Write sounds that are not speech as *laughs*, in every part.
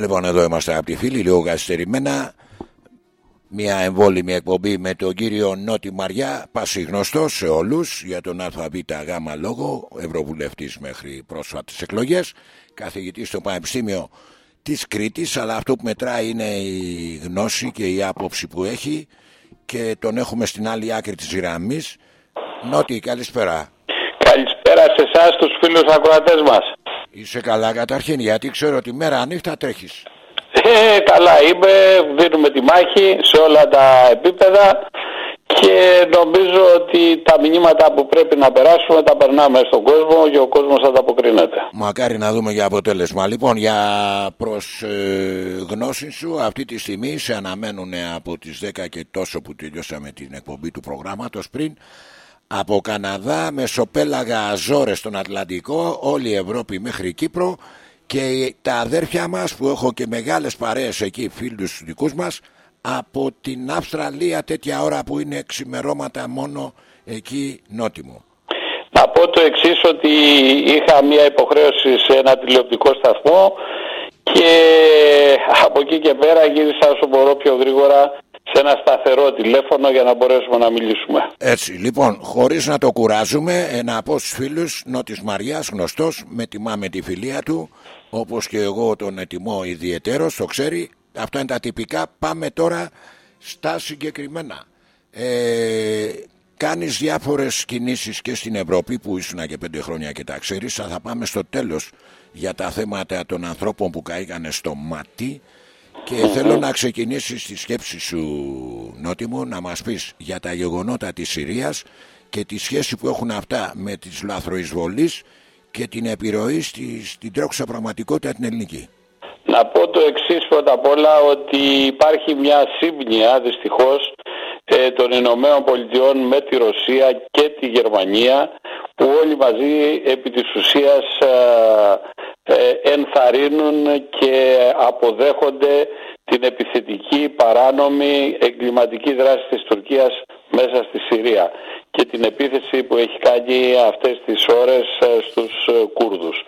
Λοιπόν, εδώ είμαστε από τη φίλη, λίγο καθυστερημένα. Μια εμβόλυμη εκπομπή με τον κύριο Νότι Μαριά, πασίγνωστο σε όλους για τον ΑΒ γάμα λόγο, Ευρωβουλευτής μέχρι πρόσφατες εκλογές, καθηγητής στο Πανεπιστήμιο της Κρήτης. Αλλά αυτό που μετράει είναι η γνώση και η άποψη που έχει και τον έχουμε στην άλλη άκρη της γραμμής. Νότι, καλησπέρα. Καλησπέρα σε εσάς, τους φίλους ακροατές μας. Είσαι καλά καταρχήν γιατί ξέρω ότι μέρα νύχτα τρέχεις. Ε, καλά είμαι, δίνουμε τη μάχη σε όλα τα επίπεδα και νομίζω ότι τα μηνύματα που πρέπει να περάσουμε τα περνάμε στον κόσμο και ο κόσμος ανταποκρίνεται. Μακάρι να δούμε για αποτέλεσμα. Λοιπόν, για προς ε, γνώση σου, αυτή τη στιγμή σε αναμένουν από τις 10 και τόσο που τελειώσαμε την εκπομπή του προγράμματος πριν από Καναδά, Μεσοπέλαγα, Αζόρες στον Ατλαντικό, όλη η Ευρώπη μέχρι Κύπρο και τα αδέρφια μας που έχω και μεγάλες παρέες εκεί, φίλους δικούς μας, από την Αυστραλία τέτοια ώρα που είναι ξημερώματα μόνο εκεί νότιμο. Να πω το εξής ότι είχα μια υποχρέωση σε ένα τηλεοπτικό σταθμό και από εκεί και πέρα γύρισα όσο μπορώ πιο γρήγορα σε ένα σταθερό τηλέφωνο για να μπορέσουμε να μιλήσουμε. Έτσι, λοιπόν, χωρίς να το κουράζουμε, ένα από τους φίλους Νότης Μαριάς, γνωστός, με τιμά τη φιλία του, όπως και εγώ τον ετοιμώ ιδιαιτέρως, το ξέρει. Αυτά είναι τα τυπικά. Πάμε τώρα στα συγκεκριμένα. Ε, κάνεις διάφορες κινήσεις και στην Ευρώπη που ήσουν και πέντε χρόνια και τα ξέρεις. Θα πάμε στο τέλος για τα θέματα των ανθρώπων που καήκανε στο μάτι και θέλω να ξεκινήσεις τη σκέψη σου Νότιμο να μας πεις για τα γεγονότα της Συρίας και τη σχέση που έχουν αυτά με τις λαθροεισβολείς και την επιρροή στη, στην τρέχουσα πραγματικότητα την ελληνική. Να πω το εξής πρώτα απ' όλα ότι υπάρχει μια σύμπνοια δυστυχώς ε, των Ηνωμένων Πολιτειών με τη Ρωσία και τη Γερμανία που όλοι μαζί επί της ουσίας ε, ε, ενθαρρύνουν και αποδέχονται την επιθετική, παράνομη, εγκληματική δράση της Τουρκίας μέσα στη Συρία και την επίθεση που έχει κάνει αυτές τις ώρες ε, στους Κούρδους.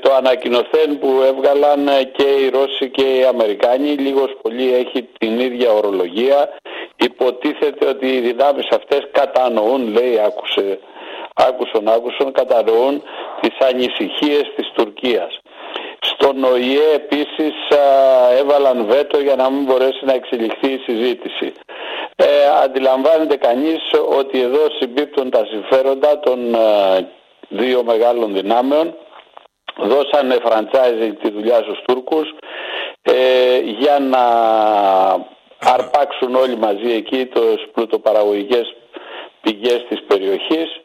το ανακοινοθέν που έβγαλαν και οι Ρώσοι και οι Αμερικάνοι λίγος πολύ έχει την ίδια ορολογία. Υποτίθεται ότι οι δυνάμεις αυτές κατανοούν, λέει, άκουσε άκουσον άκουσον κατανοούν τις ανησυχίες της Τουρκίας. Στον ΟΗΕ επίσης έβαλαν βέτο για να μην μπορέσει να εξελιχθεί η συζήτηση. Ε, αντιλαμβάνεται κανείς ότι εδώ συμπίπτουν τα συμφέροντα των δύο μεγάλων δυνάμεων δώσανε franchise τη δουλειά στους Τούρκους ε, για να αρπάξουν όλοι μαζί εκεί τις πλουτοπαραγωγικές πηγές της περιοχής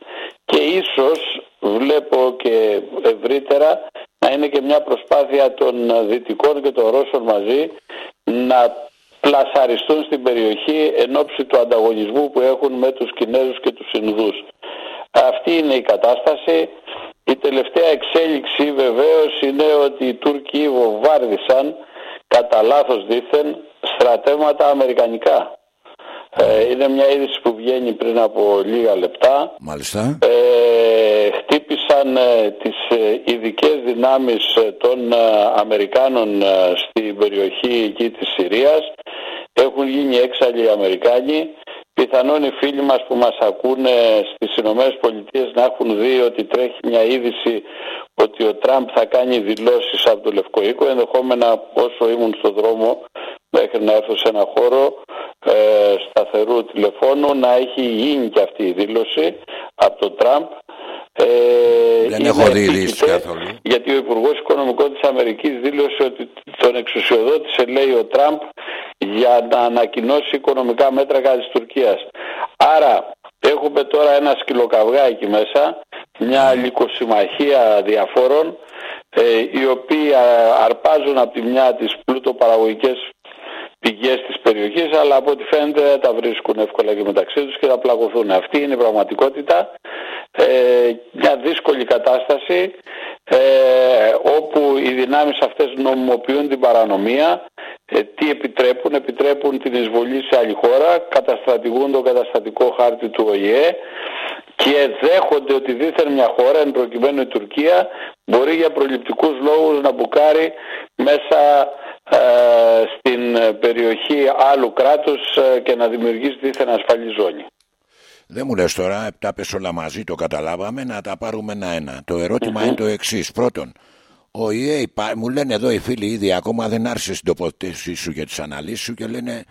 και ίσως βλέπω και ευρύτερα να είναι και μια προσπάθεια των Δυτικών και των Ρώσων μαζί να πλασαριστούν στην περιοχή εν ώψη του ανταγωνισμού που έχουν με τους Κινέζους και τους Ινδούς. Αυτή είναι η κατάσταση. Η τελευταία εξέλιξη βεβαίως είναι ότι οι Τούρκοι βομβάρδισαν κατά λάθος δήθεν στρατεύματα αμερικανικά. Ε, είναι μια είδηση που βγαίνει πριν από λίγα λεπτά. Μάλιστα. Ε, χτύπησαν ε, τις ε, ειδικές δυνάμεις των Αμερικάνων στην περιοχή εκεί της Συρίας. Έχουν γίνει έξαλλοι Αμερικάνοι. Πιθανόν οι φίλοι μας που μας ακούνε στις Ηνωμένες Πολιτείες να έχουν δει ότι τρέχει μια είδηση ότι ο Τραμπ θα κάνει δηλώσεις από το Λευκό Οίκο. Ενδεχόμενα όσο ήμουν στο δρόμο μέχρι να έρθω σε ένα χώρο ε, σταθερού τηλεφώνου να έχει γίνει και αυτή η δήλωση από τον Τραμπ. Ε, Δεν έχω δει ειδήσει καθόλου. Γιατί ο Υπουργός Οικονομικών της Αμερικής δήλωσε ότι τον εξουσιοδότησε, λέει ο Τραμπ, για να ανακοινώσει οικονομικά μέτρα κατά της Τουρκίας. Άρα έχουμε τώρα ένα σκυλοκαυγά εκεί μέσα, μια λικοσυμμαχία διαφόρων, ε, οι οποίοι αρπάζουν από τη μια τις πλούτοπαραγωγικές πηγές της περιοχής αλλά από ό,τι φαίνεται δεν τα βρίσκουν εύκολα και μεταξύ τους και θα πλαγωθούν. Αυτή είναι η πραγματικότητα, ε, μια δύσκολη κατάσταση ε, όπου οι δυνάμεις αυτές νομιμοποιούν την παρανομία ε, τι επιτρέπουν, επιτρέπουν την εισβολή σε άλλη χώρα, καταστρατηγούν το καταστατικό χάρτη του ΟΗΕ και και δέχονται ότι δίθεν μια χώρα, εν προκειμένου η Τουρκία, μπορεί για προληπτικούς λόγους να μπουκάρει μέσα ε, στην περιοχή άλλου κράτους ε, και να δημιουργήσει δίθεν ασφαλή ζώνη. Δεν μου λες τώρα, επτά πες όλα μαζί, το καταλάβαμε, να τα πάρουμε ένα-ένα. Το ερωτημα είναι το εξής. Πρώτον, ο ΙΕ, μου λένε εδώ οι φίλοι ήδη ακόμα δεν άρχισε την τοποθέτησή σου για τις αναλύσεις σου και λένε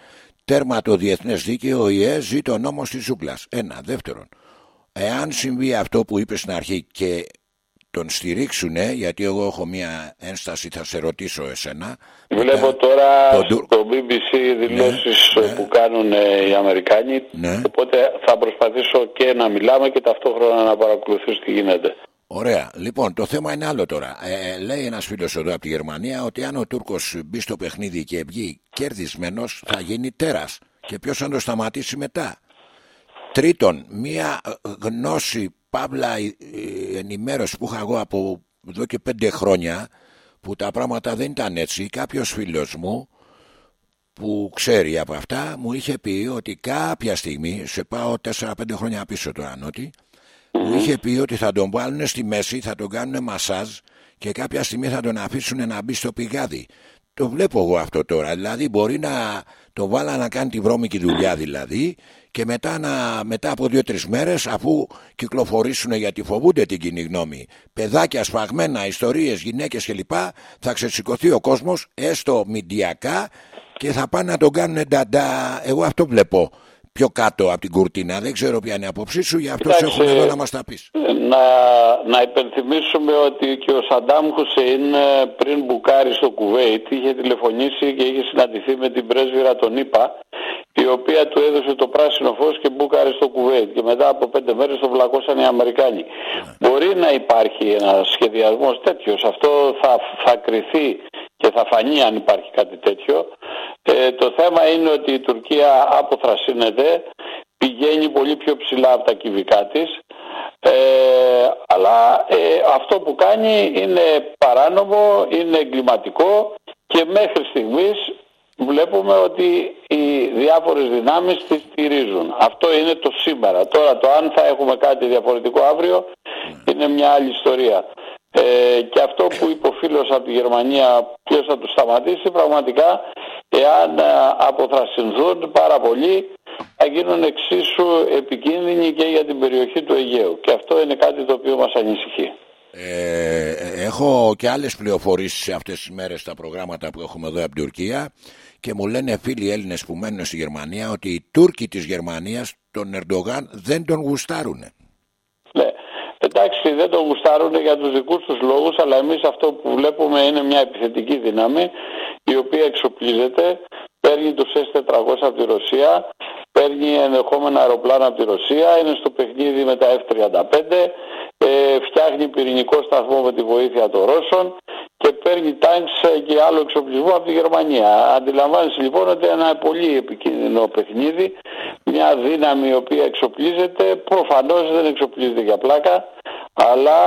τέρμα το διεθνές δίκαιο, ο ΙΕ ζει το νόμο της ζούγκλας. Ένα. Δεύτερον, εάν συμβεί αυτό που είπες στην αρχή και τον στηρίξουνε, γιατί εγώ έχω μια ένσταση, θα σε ρωτήσω εσένα. Βλέπω τώρα το στο BBC δηλώσεις ναι, ναι. που κάνουν οι Αμερικάνοι, ναι. οπότε θα προσπαθήσω και να μιλάμε και ταυτόχρονα να παρακολουθήσω τι γίνεται. Ωραία. Λοιπόν, το θέμα είναι άλλο τώρα. Ε, ε λέει ένας φίλος εδώ από τη Γερμανία ότι αν ο Τούρκος μπει στο παιχνίδι και βγει κερδισμένο, θα γίνει τέρας. Και ποιος θα το σταματήσει μετά; Τρίτον, μία γνώση παύλα ενημέρωση που είχα εγώ από εδώ και πέντε χρόνια που τα πράγματα δεν ήταν έτσι. Κάποιος φίλος μου που ξέρει από αυτά μου είχε πει ότι κάποια στιγμή, σε πάω 4-5 χρόνια πίσω τώρα νότι, μου είχε πει ότι θα τον βάλουν στη μέση, θα τον κάνουν μασάζ και κάποια στιγμή θα τον αφήσουν να μπει στο πηγάδι. Το βλέπω εγώ αυτό τώρα. Δηλαδή μπορεί να το βάλα να κάνει τη βρώμικη δουλειά δηλαδή και μετά, να, μετά από δύο-τρεις μέρες, αφού κυκλοφορήσουν γιατί φοβούνται την κοινή γνώμη, παιδάκια σφαγμένα, ιστορίες, γυναίκες κλπ., θα ξεσηκωθεί ο κόσμος, έστω μηντιακά, και θα πάνε να τον κάνουν νταντά. Εγώ αυτό βλέπω πιο κάτω από την κουρτίνα. Δεν ξέρω ποια είναι η άποψή σου, γι' αυτό σε έχουμε εδώ να μας τα πεις. Να, να υπενθυμίσουμε ότι και ο Σαντάμ Χουσέιν ε, πριν μπουκάρει στο Κουβέιτ είχε τηλεφωνήσει και είχε συναντηθεί με την πρέσβυρα των ΗΠΑ η οποία του έδωσε το πράσινο φως και μπούκαρε στο Κουβέιτ και μετά από πέντε μέρες το βλακώσαν οι Αμερικάνοι. Ναι. Μπορεί να υπάρχει ένας σχεδιασμός τέτοιος, αυτό θα, θα κριθεί και θα φανεί αν υπάρχει κάτι τέτοιο. Ε, το θέμα είναι ότι η Τουρκία αποθρασύνεται, πηγαίνει πολύ πιο ψηλά από τα κυβικά της, ε, αλλά ε, αυτό που κάνει είναι παράνομο, είναι εγκληματικό και μέχρι στιγμής βλέπουμε ότι οι διάφορες δυνάμεις τις στηρίζουν. Αυτό είναι το σήμερα. Τώρα το αν θα έχουμε κάτι διαφορετικό αύριο είναι μια άλλη ιστορία. Ε, και αυτό που είπε ο φίλος από τη Γερμανία ποιος θα του σταματήσει πραγματικά εάν ε, αποθρασινθούν πάρα πολύ θα γίνουν εξίσου επικίνδυνοι και για την περιοχή του Αιγαίου και αυτό είναι κάτι το οποίο μας ανησυχεί. Ε, έχω και άλλες πληροφορίες σε αυτές τις μέρες στα προγράμματα που έχουμε εδώ από την Τουρκία και μου λένε φίλοι Έλληνες που μένουν στη Γερμανία ότι οι Τούρκοι της Γερμανίας τον Ερντογάν δεν τον γουστάρουν. Ναι, εντάξει δεν τον γουστάρουν για τους δικούς τους λόγους αλλά εμείς αυτό που βλέπουμε είναι μια επιθετική δύναμη η οποία εξοπλίζεται, παίρνει τους S-400 από τη Ρωσία, παίρνει ενδεχόμενα αεροπλάνα από τη Ρωσία, είναι στο παιχνίδι με τα F-35, ε, φτιάχνει πυρηνικό σταθμό με τη βοήθεια των Ρώσων και παίρνει τάγκς και άλλο εξοπλισμό από τη Γερμανία. Αντιλαμβάνεσαι λοιπόν ότι ένα πολύ επικίνδυνο παιχνίδι, μια δύναμη η οποία εξοπλίζεται, προφανώς δεν εξοπλίζεται για πλάκα, αλλά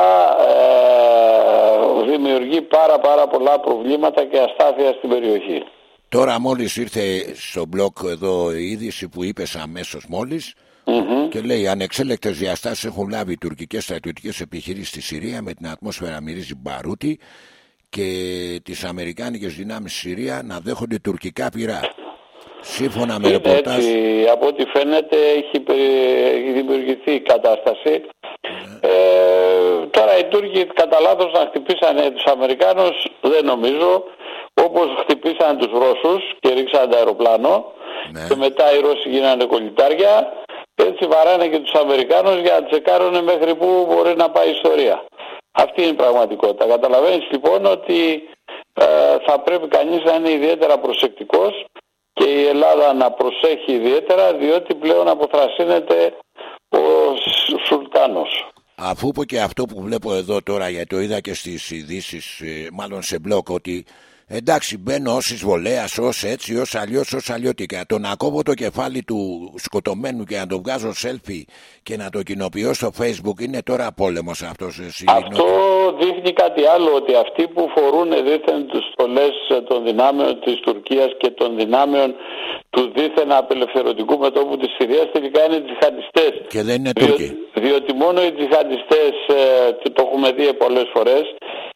ε, δημιουργεί πάρα πάρα πολλά προβλήματα και αστάθεια στην περιοχή. Τώρα μόλις ήρθε στο μπλοκ εδώ η είδηση που είπες αμέσως μόλις και λέει ανεξέλεκτες διαστάσεις έχουν λάβει οι τουρκικές στρατιωτικές επιχειρήσεις στη Συρία με την ατμόσφαιρα μυρίζει μπαρούτι και τις αμερικάνικες δυνάμεις στη Συρία να δέχονται τουρκικά πυρά. Σύμφωνα με ρεπορτάζ... Έτσι, από ό,τι φαίνεται έχει, δημιουργηθεί η κατάσταση. Ναι. Ε, τώρα οι Τούρκοι κατά λάθος να χτυπήσανε τους Αμερικάνους δεν νομίζω όπως χτυπήσαν τους Ρώσους και ρίξαν το αεροπλάνο ναι. και μετά οι Ρώσοι γίνανε κολλητάρια έτσι βαράνε και τους Αμερικάνους για να τσεκάρουν μέχρι που μπορεί να πάει η ιστορία. Αυτή είναι η πραγματικότητα. Καταλαβαίνεις λοιπόν ότι ε, θα πρέπει κανείς να είναι ιδιαίτερα προσεκτικός και η Ελλάδα να προσέχει ιδιαίτερα διότι πλέον αποθρασύνεται ο Σουλτάνος. Αφού πω και αυτό που βλέπω εδώ τώρα γιατί το είδα και στις ειδήσεις, ε, μάλλον σε μπλοκ ότι Εντάξει, μπαίνω ω εισβολέα, ως έτσι, ως αλλιώς, ως αλλιώτικα. Το να κόβω το κεφάλι του σκοτωμένου και να το βγάζω selfie και να το κοινοποιώ στο facebook είναι τώρα πόλεμος αυτός. Αυτό δείχνει κάτι άλλο, ότι αυτοί που φορούν δίθεν τους στολές των δυνάμεων της Τουρκίας και των δυνάμεων του δίθεν απελευθερωτικού μετώπου της Συρίας τελικά είναι τζιχαντιστές. Και δεν είναι Τούρκοι. διότι μόνο οι τζιχαντιστές, ε, το έχουμε δει πολλές φορές,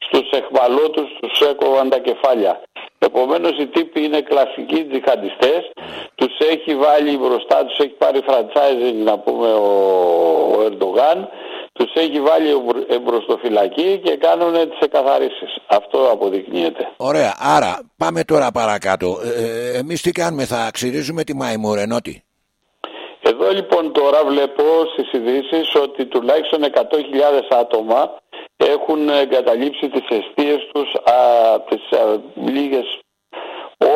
στους εχμαλώτους τους έκοβαν τα κεφάλια. Επομένως οι τύποι είναι κλασικοί τζιχαντιστές, τους έχει βάλει μπροστά, τους έχει πάρει franchising να πούμε ο, ο Ερντογάν, τους έχει βάλει φυλακή και κάνουν τις εκαθαρίσεις. Αυτό αποδεικνύεται. Ωραία, άρα πάμε τώρα παρακάτω. Ε, ε εμείς τι κάνουμε, θα ξυρίζουμε τη Μαϊμουρενότη. Εδώ λοιπόν τώρα βλέπω στις ειδήσεις ότι τουλάχιστον 100.000 άτομα έχουν εγκαταλείψει τις αιστείες τους α, τις α, λίγες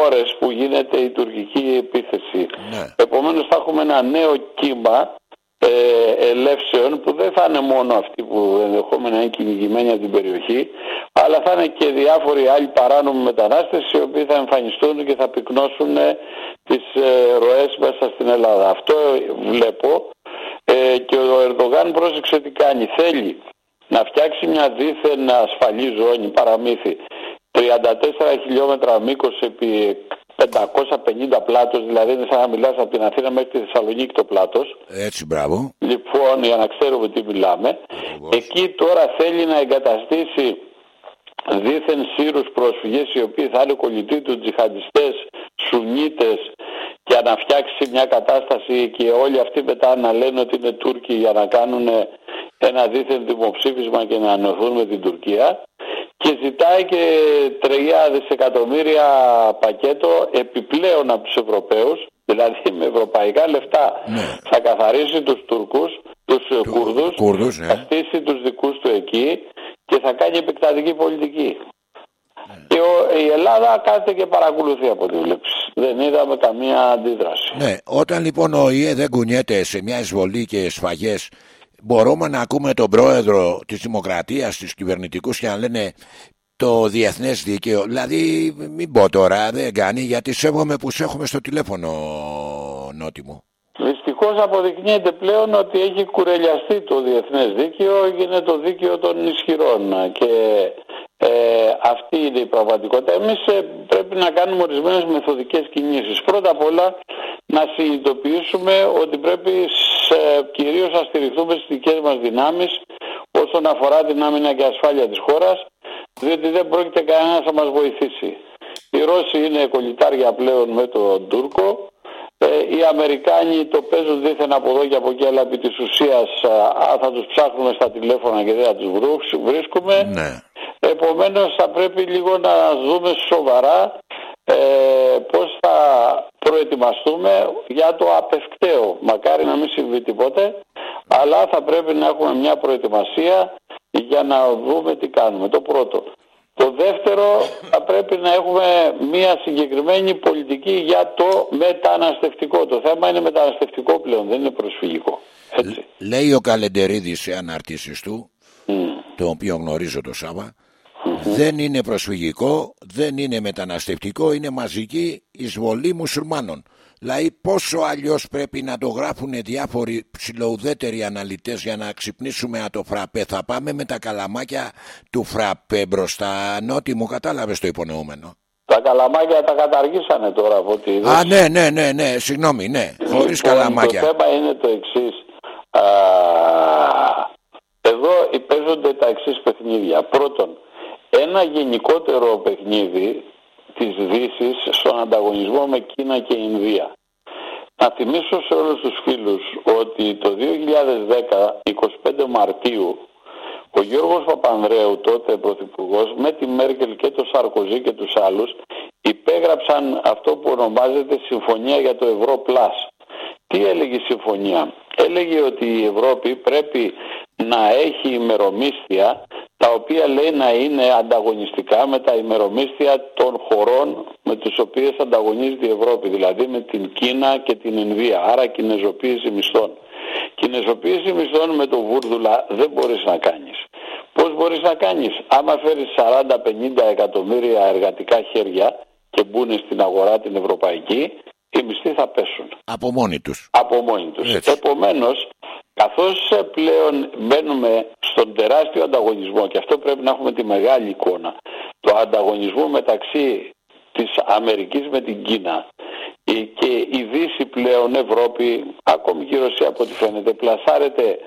ώρες που γίνεται η τουρκική επίθεση. Ναι. Επομένως θα έχουμε ένα νέο κύμα ε, ελεύσεων που δεν θα είναι μόνο αυτοί που ενδεχόμενα είναι κυνηγημένοι από την περιοχή αλλά θα είναι και διάφοροι άλλοι παράνομοι μετανάστες οι οποίοι θα εμφανιστούν και θα πυκνώσουν ε, τις ε, ροές μέσα στην Ελλάδα. Αυτό βλέπω ε, και ο Ερντογάν πρόσεξε τι κάνει. Θέλει να φτιάξει μια δίθεν ασφαλή ζώνη παραμύθι 34 χιλιόμετρα μήκος επί 550 πλάτος, δηλαδή είναι σαν να μιλάς από την Αθήνα μέχρι τη Θεσσαλονίκη το πλάτος. Έτσι, μπράβο. Λοιπόν, για να ξέρουμε τι μιλάμε. Εκεί τώρα θέλει να εγκαταστήσει δίθεν σύρους πρόσφυγες οι οποίοι θα είναι κολλητοί τους τζιχαντιστές, σουνίτες και να φτιάξει μια κατάσταση και όλοι αυτοί μετά να λένε ότι είναι Τούρκοι για να κάνουν ένα δίθεν δημοψήφισμα και να ανωθούν με την Τουρκία και ζητάει και 3 δισεκατομμύρια πακέτο επιπλέον από τους Ευρωπαίους δηλαδή με ευρωπαϊκά λεφτά ναι. θα καθαρίσει τους Τούρκους τους Του, Κούρδους, Κούρδους ναι. θα στήσει τους δικούς του εκεί και θα κάνει επεκτατική πολιτική ναι. και ο, η Ελλάδα κάθεται και παρακολουθεί από τη βλέψη δεν είδαμε καμία αντίδραση Ναι, όταν λοιπόν ο ΙΕ δεν κουνιέται σε μια εισβολή και σφαγές μπορούμε να ακούμε τον πρόεδρο της Δημοκρατίας, της κυβερνητικούς και να λένε το διεθνές δίκαιο. Δηλαδή μην πω τώρα δεν κάνει γιατί σέβομαι που σε έχουμε στο τηλέφωνο νότι μου. Δυστυχώς αποδεικνύεται πλέον ότι έχει κουρελιαστεί το διεθνές δίκαιο, έγινε το δίκαιο των ισχυρών και ε, αυτή είναι η πραγματικότητα. Εμείς ε, πρέπει να κάνουμε ορισμένες μεθοδικές κινήσεις. Πρώτα απ' όλα να συνειδητοποιήσουμε ότι πρέπει σε, κυρίως να στηριχθούμε στις δικές μας δυνάμεις όσον αφορά την άμυνα και ασφάλεια της χώρας διότι δεν πρόκειται κανένας να μας βοηθήσει. Οι Ρώσοι είναι κολλητάρια πλέον με τον Τούρκο ε, οι Αμερικάνοι το παίζουν δίθεν από εδώ και από εκεί αλλά επί της ουσίας θα τους ψάχνουμε στα τηλέφωνα και δεν θα τους βρίσκουμε ναι. Επομένως θα πρέπει λίγο να δούμε σοβαρά ε, πώς θα προετοιμαστούμε για το απευκταίο μακάρι να μην συμβεί τίποτε αλλά θα πρέπει να έχουμε μια προετοιμασία για να δούμε τι κάνουμε το πρώτο το δεύτερο θα πρέπει να έχουμε μια συγκεκριμένη πολιτική για το μεταναστευτικό. Το θέμα είναι μεταναστευτικό πλέον, δεν είναι προσφυγικό. Έτσι. Λέει ο Καλεντερίδης σε αναρτήσεις του, το οποίο γνωρίζω το σαββα δεν είναι προσφυγικό, δεν είναι μεταναστευτικό, είναι μαζική εισβολή μουσουλμάνων. Δηλαδή πόσο αλλιώς πρέπει να το γράφουν διάφοροι ψηλοουδέτεροι αναλυτές για να ξυπνήσουμε από το φραπέ; Θα πάμε με τα καλαμάκια του φραπέ μπροστά. Νότι μου κατάλαβες το υπονοούμενο. Τα καλαμάκια τα καταργήσανε τώρα από ό,τι είδες. Α, ναι, ναι, ναι, ναι, συγγνώμη, ναι, χωρίς λοιπόν, καλαμάκια. Το θέμα είναι το εξής. Εδώ παίζονται τα εξής παιχνίδια. Πρώτον, ένα γενικότερο παιχνίδι της δύσης στον ανταγωνισμό με Κίνα και Ινδία. Να θυμίσω σε όλους τους φίλους ότι το 2010, 25 Μαρτίου, ο Γιώργος Παπανδρέου, τότε πρωθυπουργός, με τη Μέρκελ και το Σαρκοζή και τους άλλους, υπέγραψαν αυτό που ονομάζεται Συμφωνία για το Ευρώ Plus. Τι έλεγε η συμφωνία; Έλεγε ότι η Ευρώπη πρέπει να έχει ημερομίσθια τα οποία λέει να είναι ανταγωνιστικά με τα ημερομίσθια των χωρών με τις οποίες ανταγωνίζεται η Ευρώπη, δηλαδή με την Κίνα και την Ινδία, άρα κινεζοποίηση μισθών. Κινεζοποίηση μισθών με το βούρδουλα δεν μπορείς να κάνεις. Πώς μπορείς να κάνεις, άμα φέρεις 40-50 εκατομμύρια εργατικά χέρια και μπουν στην αγορά την ευρωπαϊκή, οι μισθοί θα πέσουν. Από μόνοι τους. Από μόνοι τους. Επομένως, καθώς πλέον μπαίνουμε στον τεράστιο ανταγωνισμό και αυτό πρέπει να έχουμε τη μεγάλη εικόνα, το ανταγωνισμό μεταξύ της Αμερικής με την Κίνα και η Δύση πλέον Ευρώπη, ακόμη και η Ρωσία από ό,τι φαίνεται, πλασάρεται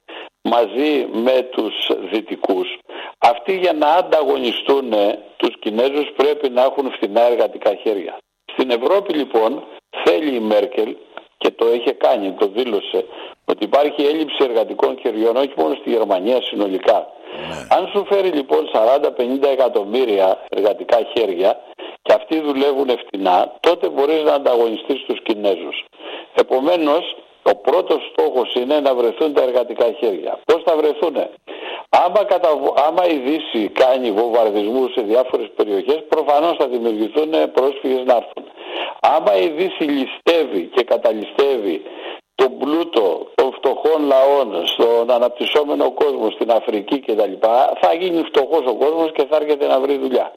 μαζί με τους δυτικούς αυτοί για να ανταγωνιστούν τους Κινέζους πρέπει να έχουν φθηνά εργατικά χέρια. Στην Ευρώπη λοιπόν θέλει η Μέρκελ και το είχε κάνει, το δήλωσε ότι υπάρχει έλλειψη εργατικών χεριών όχι μόνο στη Γερμανία συνολικά. Ναι. Αν σου φέρει λοιπόν 40-50 εκατομμύρια εργατικά χέρια και αυτοί δουλεύουν φτηνά, τότε μπορείς να ανταγωνιστείς τους Κινέζους. Επομένως, ο πρώτος στόχος είναι να βρεθούν τα εργατικά χέρια. Πώς θα βρεθούν. Άμα, κατα... Άμα η Δύση κάνει βομβαρδισμούς σε διάφορες περιοχές, προφανώς θα δημιουργηθούν πρόσφυγες να έρθουν. Άμα η Δύση ληστεύει και καταλυστεύει τον πλούτο των φτωχών λαών στον αναπτυσσόμενο κόσμο, στην Αφρική κτλ. θα γίνει φτωχός ο κόσμος και θα έρχεται να βρει δουλειά.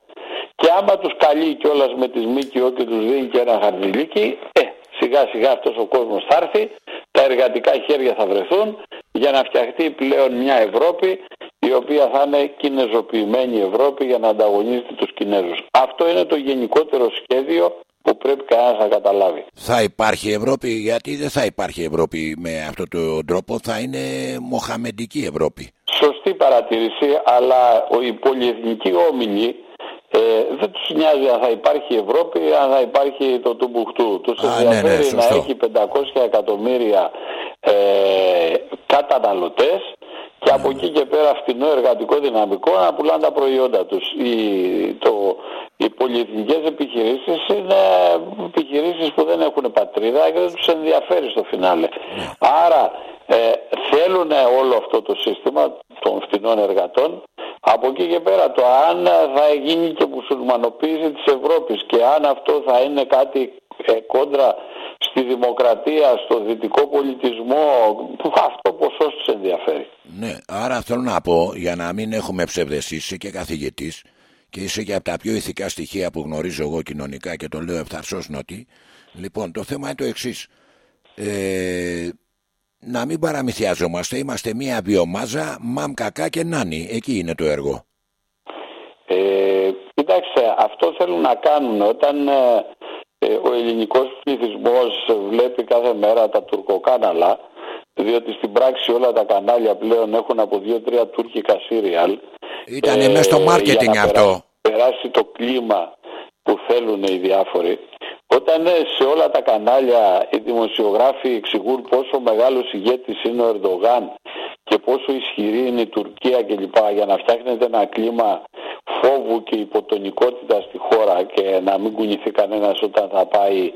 Και άμα τους καλεί κιόλας με τις ΜΚΟ και τους δίνει και ένα χαρτζηλίκι, ε, σιγά σιγά αυτός ο κόσμος θα έρθει, τα εργατικά χέρια θα βρεθούν για να φτιαχτεί πλέον μια Ευρώπη η οποία θα είναι κινεζοποιημένη Ευρώπη για να ανταγωνίζεται τους Κινέζους. Αυτό είναι το γενικότερο σχέδιο που πρέπει κανένας να καταλάβει. Θα υπάρχει Ευρώπη, γιατί δεν θα υπάρχει Ευρώπη με αυτόν τον τρόπο, θα είναι μοχαμεντική Ευρώπη. Σωστή παρατήρηση, αλλά οι πολυεθνικοί όμιλοι ε, δεν τους νοιάζει αν θα υπάρχει Ευρώπη, αν θα υπάρχει το Τουμπουχτού. Τους ναι, ναι, ενδιαφέρει να έχει 500 εκατομμύρια ε, καταναλωτές και από εκεί και πέρα φτηνό εργατικό δυναμικό να πουλάνε τα προϊόντα τους. Οι, το, οι πολυεθνικές επιχειρήσεις είναι επιχειρήσεις που δεν έχουν πατρίδα και δεν τους ενδιαφέρει στο φινάλε. Άρα ε, θέλουν όλο αυτό το σύστημα των φτηνών εργατών από εκεί και πέρα το αν θα γίνει και μουσουλμανοποίηση της Ευρώπης και αν αυτό θα είναι κάτι ε, κόντρα στη δημοκρατία, στο δυτικό πολιτισμό, αυτό ποσό τους ενδιαφέρει. Ναι, άρα θέλω να πω, για να μην έχουμε ψευδεσίσει είσαι και καθηγητής και είσαι και από τα πιο ηθικά στοιχεία που γνωρίζω εγώ κοινωνικά και το λέω ευθαρσός νότι. Λοιπόν, το θέμα είναι το εξής. Ε, να μην παραμυθιάζομαστε, είμαστε μία βιομάζα, μαμ κακά και νάνι. Εκεί είναι το έργο. Ε, κοιτάξτε, αυτό θέλουν να κάνουν όταν ε, ε, ο ελληνικός πληθυσμός βλέπει κάθε μέρα τα τουρκοκάναλα διότι στην πράξη όλα τα κανάλια πλέον έχουν από δύο-τρία τουρκικά σύριαλ Ήταν ε, μέσα στο μάρκετινγκ αυτό περάσει το κλίμα που θέλουν οι διάφοροι όταν ε, σε όλα τα κανάλια οι δημοσιογράφοι εξηγούν πόσο μεγάλος ηγέτης είναι ο Ερντογάν και πόσο ισχυρή είναι η Τουρκία κλπ. για να φτιάχνεται ένα κλίμα φόβου και υποτονικότητα στη χώρα και να μην κουνηθεί κανένας όταν θα πάει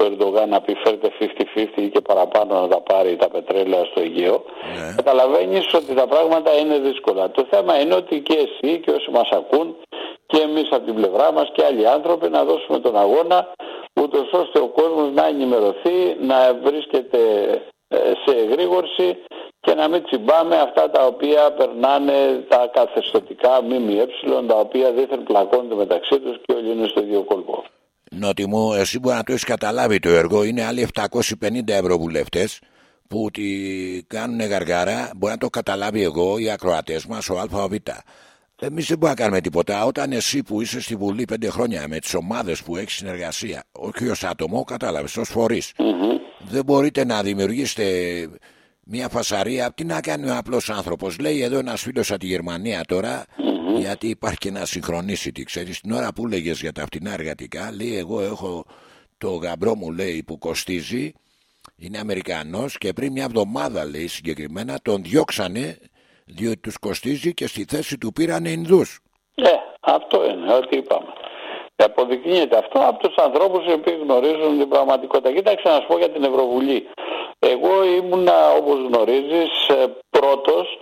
ο Ερντογάν να πει φέρτε 50-50 ή και παραπάνω να τα πάρει τα πετρέλαια στο Αιγαίο ναι. καταλαβαίνεις ότι τα πράγματα είναι δύσκολα. Το θέμα είναι ότι και εσύ και όσοι μας ακούν και εμείς από την πλευρά μας και άλλοι άνθρωποι να δώσουμε τον αγώνα ούτως ώστε ο κόσμος να ενημερωθεί, να βρίσκεται ε, σε εγρήγορση και να μην τσιμπάμε αυτά τα οποία περνάνε τα καθεστωτικά ΜΜΕ τα οποία δίθεν πλακώνται μεταξύ τους και όλοι είναι στο ίδιο κόλπο. Νότι μου, εσύ μπορεί να το έχεις καταλάβει το έργο. Είναι άλλοι 750 ευρωβουλευτές που τη κάνουν γαργάρα. Μπορεί να το καταλάβει εγώ, οι ακροατές μας, ο ΑΒ. Εμείς δεν μπορούμε να κάνουμε τίποτα. Όταν εσύ που είσαι στη Βουλή πέντε χρόνια με τις ομάδες που έχεις συνεργασία, όχι ως άτομο, κατάλαβες, ως φορείς, δεν μπορείτε να δημιουργήσετε μια φασαρία. Τι να κάνει ο απλός άνθρωπος. Λέει εδώ ένας φίλος από τη Γερμανία τώρα, γιατί υπάρχει και να συγχρονίσει τι ξέρεις. Την ώρα που λέγες για τα φτηνά εργατικά, λέει: Εγώ έχω το γαμπρό μου, λέει, που κοστίζει. Είναι Αμερικανός και πριν μια εβδομάδα λέει συγκεκριμένα τον διώξανε διότι τους κοστίζει και στη θέση του πήραν Ινδούς. Ναι, αυτό είναι ό,τι είπαμε. Αποδεικνύεται αυτό από τους ανθρώπους οι οποίοι γνωρίζουν την πραγματικότητα. Κοίταξε να σου πω για την Ευρωβουλή. Εγώ ήμουνα όπως γνωρίζεις πρώτος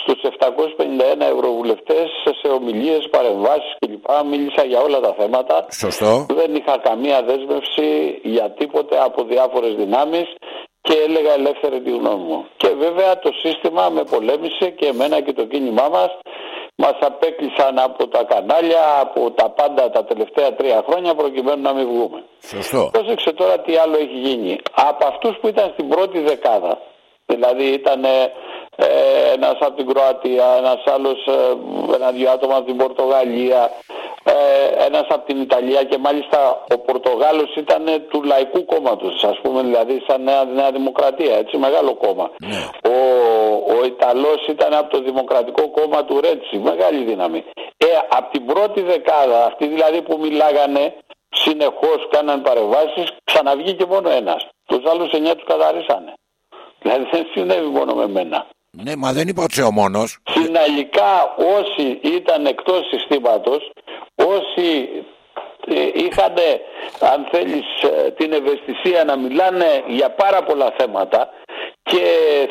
στους 751 ευρωβουλευτές σε ομιλίες, παρεμβάσεις κλπ. Μίλησα για όλα τα θέματα. Σωστό. Δεν είχα καμία δέσμευση για τίποτε από διάφορες δυνάμεις και έλεγα ελεύθερη τη γνώμη μου. Και βέβαια το σύστημα με πολέμησε και εμένα και το κίνημά μας μας απέκλεισαν από τα κανάλια, από τα πάντα τα τελευταία τρία χρόνια προκειμένου να μην βγούμε. Σωστό. Πρόσεξε τώρα τι άλλο έχει γίνει. Από αυτούς που ήταν στην πρώτη δεκάδα, δηλαδή ήταν ε, ένας από την Κροατία, ένας άλλος, ε, ένα-δυο άτομα από την Πορτογαλία, ε, ένας από την Ιταλία και μάλιστα ο Πορτογάλος ήταν του Λαϊκού Κόμματος ας πούμε δηλαδή σαν Νέα, Νέα Δημοκρατία έτσι μεγάλο κόμμα. Ναι. ο, ο Ιταλός ήταν από το Δημοκρατικό Κόμμα του Ρέτσι μεγάλη δύναμη. Ε, από την πρώτη δεκάδα αυτοί δηλαδή που μιλάγανε συνεχώς κάναν παρεμβάσεις ξαναβγήκε μόνο ένας. Τους άλλους εννιά τους καθαρίσανε. Δηλαδή δεν συνέβη μόνο με μένα Ναι, μα δεν είπα ότι είσαι ο μόνος. συναλλικά όσοι ήταν εκτός συστήματος, όσοι ε, είχαν, αν θέλεις, ε, την ευαισθησία να μιλάνε για πάρα πολλά θέματα και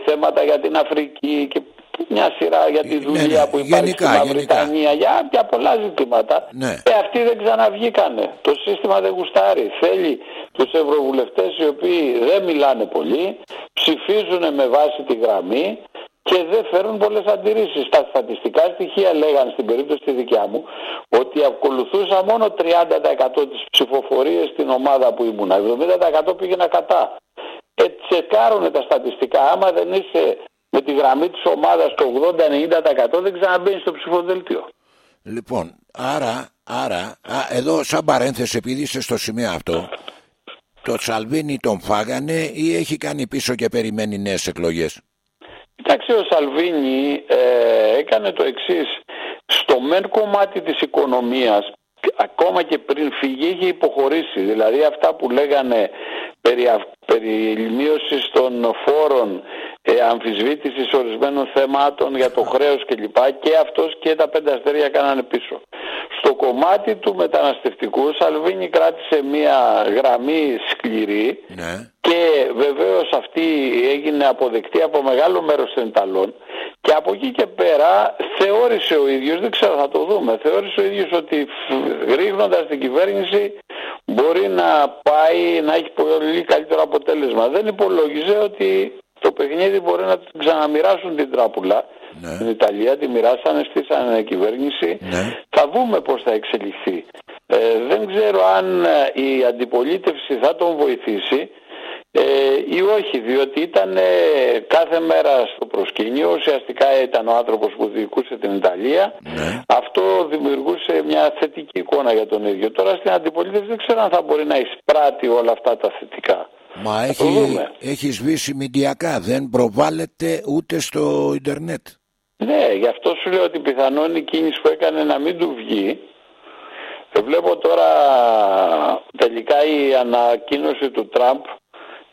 θέματα για την Αφρική και μια σειρά για τη Ναι, δουλειά ναι, που υπάρχει γενικά, στην γενικά. Μαυριτανία, για, για πολλά ζητήματα. Ναι. Ε, αυτοί δεν ξαναβγήκανε. Το σύστημα δεν γουστάρει. Θέλει τους ευρωβουλευτές οι οποίοι δεν μιλάνε πολύ, ψηφίζουν με βάση τη γραμμή και δεν φέρουν πολλές αντιρρήσεις. Τα στατιστικά στοιχεία λέγανε στην περίπτωση τη δικιά μου ότι ακολουθούσα μόνο 30% της ψηφοφορίας στην ομάδα που ήμουν. 70% πήγαινα κατά. Ε, τσεκάρουνε τα στατιστικά. Άμα δεν είσαι με τη γραμμή της ομάδας το 80-90% δεν ξαναμπαίνεις στο ψηφοδέλτιο. Λοιπόν, άρα, άρα, α, εδώ σαν παρένθεση επειδή είσαι στο σημείο αυτό, το Σαλβίνι τον φάγανε ή έχει κάνει πίσω και περιμένει νέες εκλογές; Κοιτάξτε, ο Σαλβίνη ε, έκανε το εξής. Στο μεν κομμάτι της οικονομίας, ακόμα και πριν φύγει, είχε υποχωρήσει. Δηλαδή αυτά που λέγανε περί, αυ- περί μείωσης των φόρων, ε, αμφισβήτησης ορισμένων θεμάτων για το χρέος κλπ. Και αυτός και τα πέντε αστέρια κάνανε πίσω. Στο κομμάτι του μεταναστευτικού, ο Σαλβίνη κράτησε μια γραμμή σκληρή Ναι. και βεβαίως αυτή έγινε αποδεκτή από μεγάλο μέρος των Ιταλών και από εκεί και πέρα θεώρησε ο ίδιος, δεν ξέρω θα το δούμε, θεώρησε ο ίδιος ότι φ- ρίχνοντας την κυβέρνηση μπορεί να πάει να έχει πολύ καλύτερο αποτέλεσμα. Δεν υπολόγιζε ότι το παιχνίδι μπορεί να την ξαναμοιράσουν την τράπουλα. Ναι. Στην Ιταλία τη μοιράσανε, στήσανε κυβέρνηση. Ναι. Θα δούμε πώς θα εξελιχθεί. Ε, δεν ξέρω αν ε, η αντιπολίτευση θα τον βοηθήσει ε, ή όχι, διότι ήταν ε, κάθε μέρα στο προσκήνιο, ουσιαστικά ήταν ο άνθρωπος που διοικούσε την Ιταλία. Ναι. Αυτό δημιουργούσε μια θετική εικόνα για τον ίδιο. Τώρα στην αντιπολίτευση δεν ξέρω αν θα μπορεί να εισπράττει όλα αυτά τα θετικά. Μα το έχει, δούμε. έχει σβήσει μηντιακά, δεν προβάλλεται ούτε στο ίντερνετ. Ναι, γι' αυτό σου λέω ότι πιθανόν η κίνηση που έκανε να μην του βγει. Ε, Βλέπω τώρα τελικά η ανακοίνωση του Τραμπ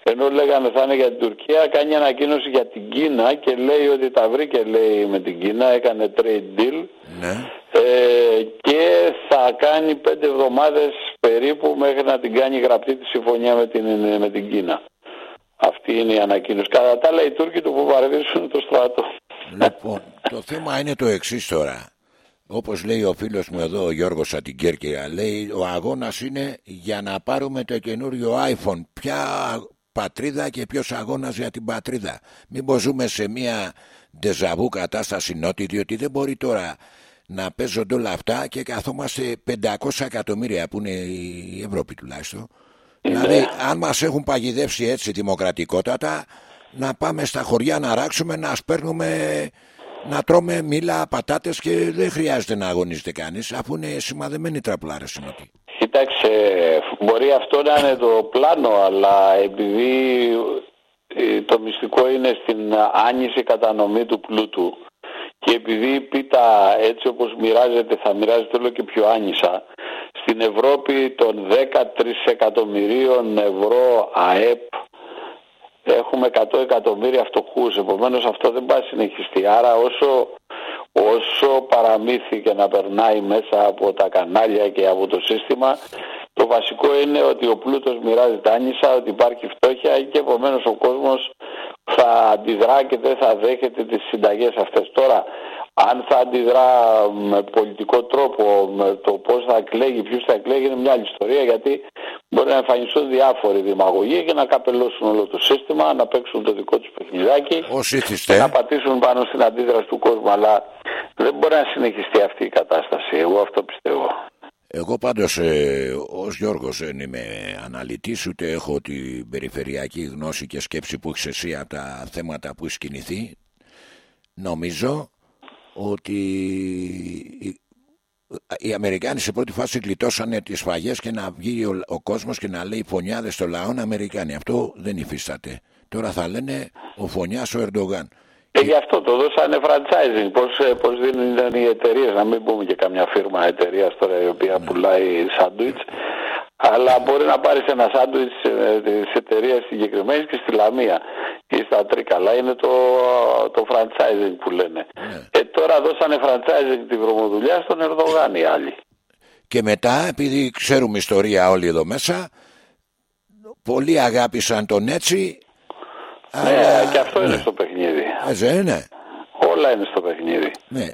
ενώ λέγανε θα είναι για την Τουρκία κάνει ανακοίνωση για την Κίνα και λέει ότι τα βρήκε λέει με την Κίνα έκανε trade deal Ναι. ε, και θα κάνει πέντε εβδομάδες περίπου μέχρι να την κάνει γραπτή τη συμφωνία με την, με την Κίνα. Αυτή είναι η ανακοίνωση. Κατά τα άλλα οι Τούρκοι του βομβαρδίσουν το στρατό. Λοιπόν, το θέμα είναι το εξής τώρα. Όπως λέει ο φίλος μου εδώ, ο Γιώργος Αττικέρκυρα, λέει ο αγώνας είναι για να πάρουμε το καινούριο iPhone. Ποια πατρίδα και ποιος αγώνας για την πατρίδα. Μήπως ζούμε σε μια ντεζαβού κατάσταση νότη, διότι δεν μπορεί τώρα να παίζονται όλα αυτά και καθόμαστε 500 εκατομμύρια που είναι η Ευρώπη τουλάχιστον. Δηλαδή, αν μας έχουν παγιδεύσει έτσι δημοκρατικότατα, να πάμε στα χωριά να ράξουμε, να σπέρνουμε, να τρώμε μήλα, πατάτες και δεν χρειάζεται να αγωνίζεται κανείς, αφού είναι σημαδεμένοι τραπουλάρες συνότι. Κοίταξε, μπορεί αυτό να είναι το πλάνο, αλλά επειδή ε, το μυστικό είναι στην άνηση κατανομή του πλούτου και επειδή η πίτα έτσι όπως μοιράζεται θα μοιράζεται όλο και πιο άνισα, στην Ευρώπη των 13 εκατομμυρίων ευρώ ΑΕΠ έχουμε 100 εκατομμύρια φτωχούς, επομένως αυτό δεν πάει να συνεχιστεί. Άρα όσο, όσο παραμύθι και να περνάει μέσα από τα κανάλια και από το σύστημα, το βασικό είναι ότι ο πλούτος μοιράζεται άνισα, ότι υπάρχει φτώχεια και επομένως ο κόσμος θα αντιδρά και δεν θα δέχεται τις συνταγές αυτές. Τώρα, αν θα αντιδρά με πολιτικό τρόπο, με το πώς θα εκλέγει, ποιους θα εκλέγει, είναι μια άλλη ιστορία γιατί μπορεί να εμφανιστούν διάφοροι δημαγωγοί και να καπελώσουν όλο το σύστημα, να παίξουν το δικό τους παιχνιδάκι Ως και ήθιστε, να πατήσουν πάνω στην αντίδραση του κόσμου. Αλλά δεν μπορεί να συνεχιστεί αυτή η κατάσταση. Εγώ αυτό πιστεύω. εγώ πάντως ε, ως Γιώργος δεν είμαι αναλυτής, ούτε έχω την περιφερειακή γνώση και σκέψη που έχεις εσύ από τα θέματα που έχεις κινηθεί. Νομίζω ότι οι Αμερικάνοι σε πρώτη φάση γλιτώσανε τις φαγές και να βγει ο, ο κόσμος και να λέει φωνιάδες στο λαό Αμερικάνοι. Αυτό δεν υφίσταται. Τώρα θα λένε ο φωνιάς ο Ερντογάν. Και γι' αυτό το δώσανε franchising. Πώς πώς ε, δίνουν οι εταιρείες, να μην πούμε και καμιά φίρμα εταιρείας τώρα η οποία ναι. πουλάει σάντουιτς. Αλλά μπορεί να πάρεις ένα σάντουιτς ε, της εταιρείας συγκεκριμένης και στη Λαμία ή στα Τρίκαλα. Είναι το, το franchising που λένε. Ναι. Ε, τώρα δώσανε franchising τη βρωμοδουλειά στον Ερδογάν οι άλλοι. Και μετά, επειδή ξέρουμε ιστορία όλοι εδώ μέσα, πολλοί αγάπησαν τον έτσι. Ναι, αλλά... και αυτό είναι ναι. στο παιχνίδι. Έτσι είναι. Όλα είναι στο παιχνίδι. Ναι,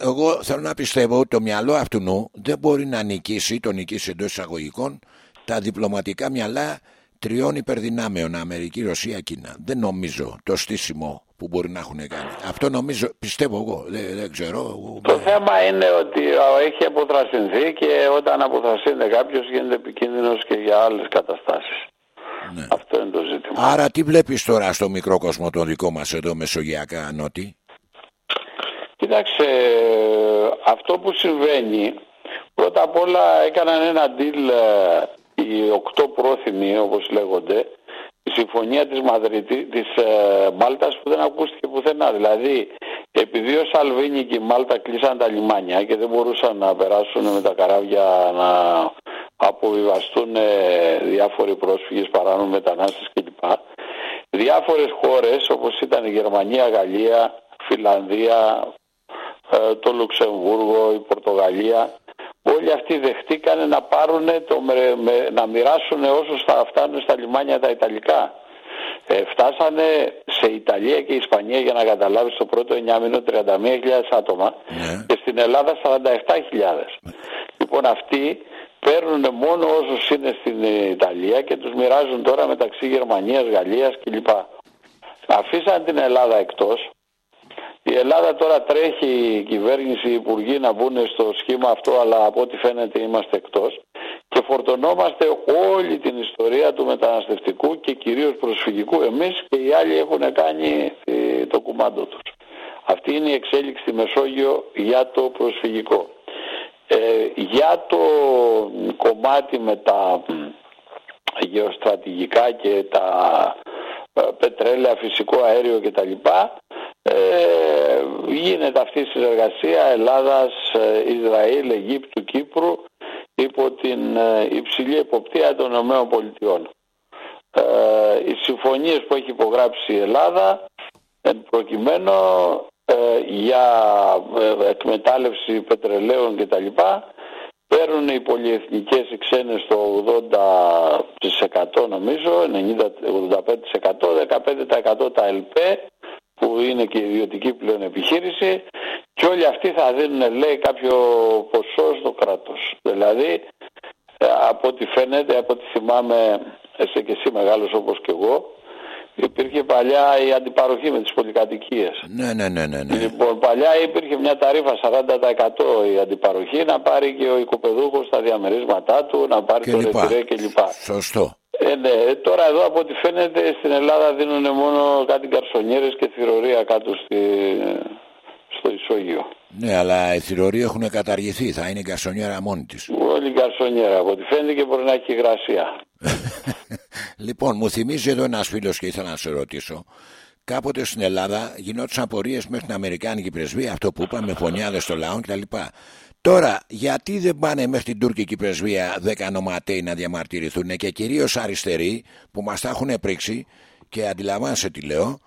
εγώ θέλω να πιστεύω ότι το μυαλό αυτού νου δεν μπορεί να νικήσει, το νικήσει εντός εισαγωγικών, τα διπλωματικά μυαλά τριών υπερδυνάμεων Αμερική, Ρωσία, Κίνα. Δεν νομίζω το στήσιμο που μπορεί να έχουν κάνει. Αυτό νομίζω, πιστεύω εγώ, δεν, ξέρω. Το θέμα είναι ότι έχει αποθρασινθεί και όταν αποθρασύνεται κάποιος γίνεται επικίνδυνος και για άλλες καταστάσεις. Ναι. Αυτό είναι το ζήτημα. Άρα τι βλέπεις τώρα στο μικρό κόσμο τον δικό μας εδώ μεσογειακά νότι; Κοίταξε, αυτό που συμβαίνει, πρώτα απ' όλα έκαναν ένα deal ε, οι οκτώ πρόθυμοι όπως λέγονται, η συμφωνία της, Μαδρίτη, της ε, Μάλτας που δεν ακούστηκε πουθενά. Δηλαδή, επειδή ο Σαλβίνη και η Μάλτα κλείσαν τα λιμάνια και δεν μπορούσαν να περάσουν με τα καράβια να αποβιβαστούν ε, διάφοροι πρόσφυγες, παράνομοι μετανάστες κλπ. Διάφορες χώρες όπως ήταν η Γερμανία, Γαλλία, Φιλανδία, ε, το Λουξεμβούργο, η Πορτογαλία όλοι αυτοί δεχτήκανε να πάρουν το, να μοιράσουν όσους θα φτάνουν στα λιμάνια τα Ιταλικά. Ε, φτάσανε σε Ιταλία και Ισπανία για να καταλάβεις το πρώτο 9 μήνο 31.000 άτομα ναι. και στην Ελλάδα 47.000. Λοιπόν αυτοί παίρνουν μόνο όσους είναι στην Ιταλία και τους μοιράζουν τώρα μεταξύ Γερμανίας, Γαλλίας κλπ. Αφήσαν την Ελλάδα εκτός η Ελλάδα τώρα τρέχει η κυβέρνηση, οι υπουργοί να μπουν στο σχήμα αυτό, αλλά από ό,τι φαίνεται είμαστε εκτός και φορτωνόμαστε όλη την ιστορία του μεταναστευτικού και κυρίως προσφυγικού εμείς και οι άλλοι έχουν κάνει ε, το κουμάντο τους. Αυτή είναι η εξέλιξη στη Μεσόγειο για το προσφυγικό. Ε, για το κομμάτι με τα γεωστρατηγικά και τα ε, πετρέλαια, φυσικό αέριο κτλ. Ε, γίνεται αυτή η συνεργασία Ελλάδας, ε, Ισραήλ, Αιγύπτου, Κύπρου υπό την ε, υψηλή εποπτεία των ΗΠΑ. Ε, οι συμφωνίες που έχει υπογράψει η Ελλάδα εν προκειμένου ε, για εκμετάλλευση πετρελαίων κτλ παίρνουν οι πολυεθνικές οι ξένες το 80% νομίζω, 90-85%, 15% τα ΕΛΠΕ που είναι και ιδιωτική πλέον επιχείρηση και όλοι αυτοί θα δίνουν λέει κάποιο ποσό στο κράτος. Δηλαδή ε, από ό,τι φαίνεται, από ό,τι θυμάμαι εσύ και εσύ μεγάλος όπως και εγώ Υπήρχε παλιά η αντιπαροχή με τις πολυκατοικίες. Ναι, ναι, ναι, ναι, ναι. Λοιπόν, παλιά υπήρχε μια ταρίφα 40% η αντιπαροχή, να πάρει και ο οικοπεδούχος τα διαμερίσματά του, να πάρει και το ρεπιρέ κλπ. Σωστό. Ε, ναι, τώρα εδώ από ό,τι φαίνεται στην Ελλάδα δίνουν μόνο κάτι καρσονιέρες και θηρορία κάτω στη, στο ισόγειο. Ναι, αλλά οι θηροροί έχουν καταργηθεί. Θα είναι η καρσονιέρα μόνη της. Όλη η καρσονιέρα. Από ό,τι φαίνεται και μπορεί να έχει υγρασία. *laughs* λοιπόν, μου θυμίζει εδώ ένας φίλος και ήθελα να σε ρωτήσω. Κάποτε στην Ελλάδα γινόντουσαν απορίες μέχρι την Αμερικάνικη πρεσβεία, αυτό που είπαμε, φωνιάδες στο λαό κτλ. Τώρα, γιατί δεν πάνε μέχρι την τουρκική πρεσβεία δέκα νοματέοι να διαμαρτυρηθούν και κυρίως αριστεροί που μας τα έχουν πρίξει και αντιλαμβάνεσαι τι λέω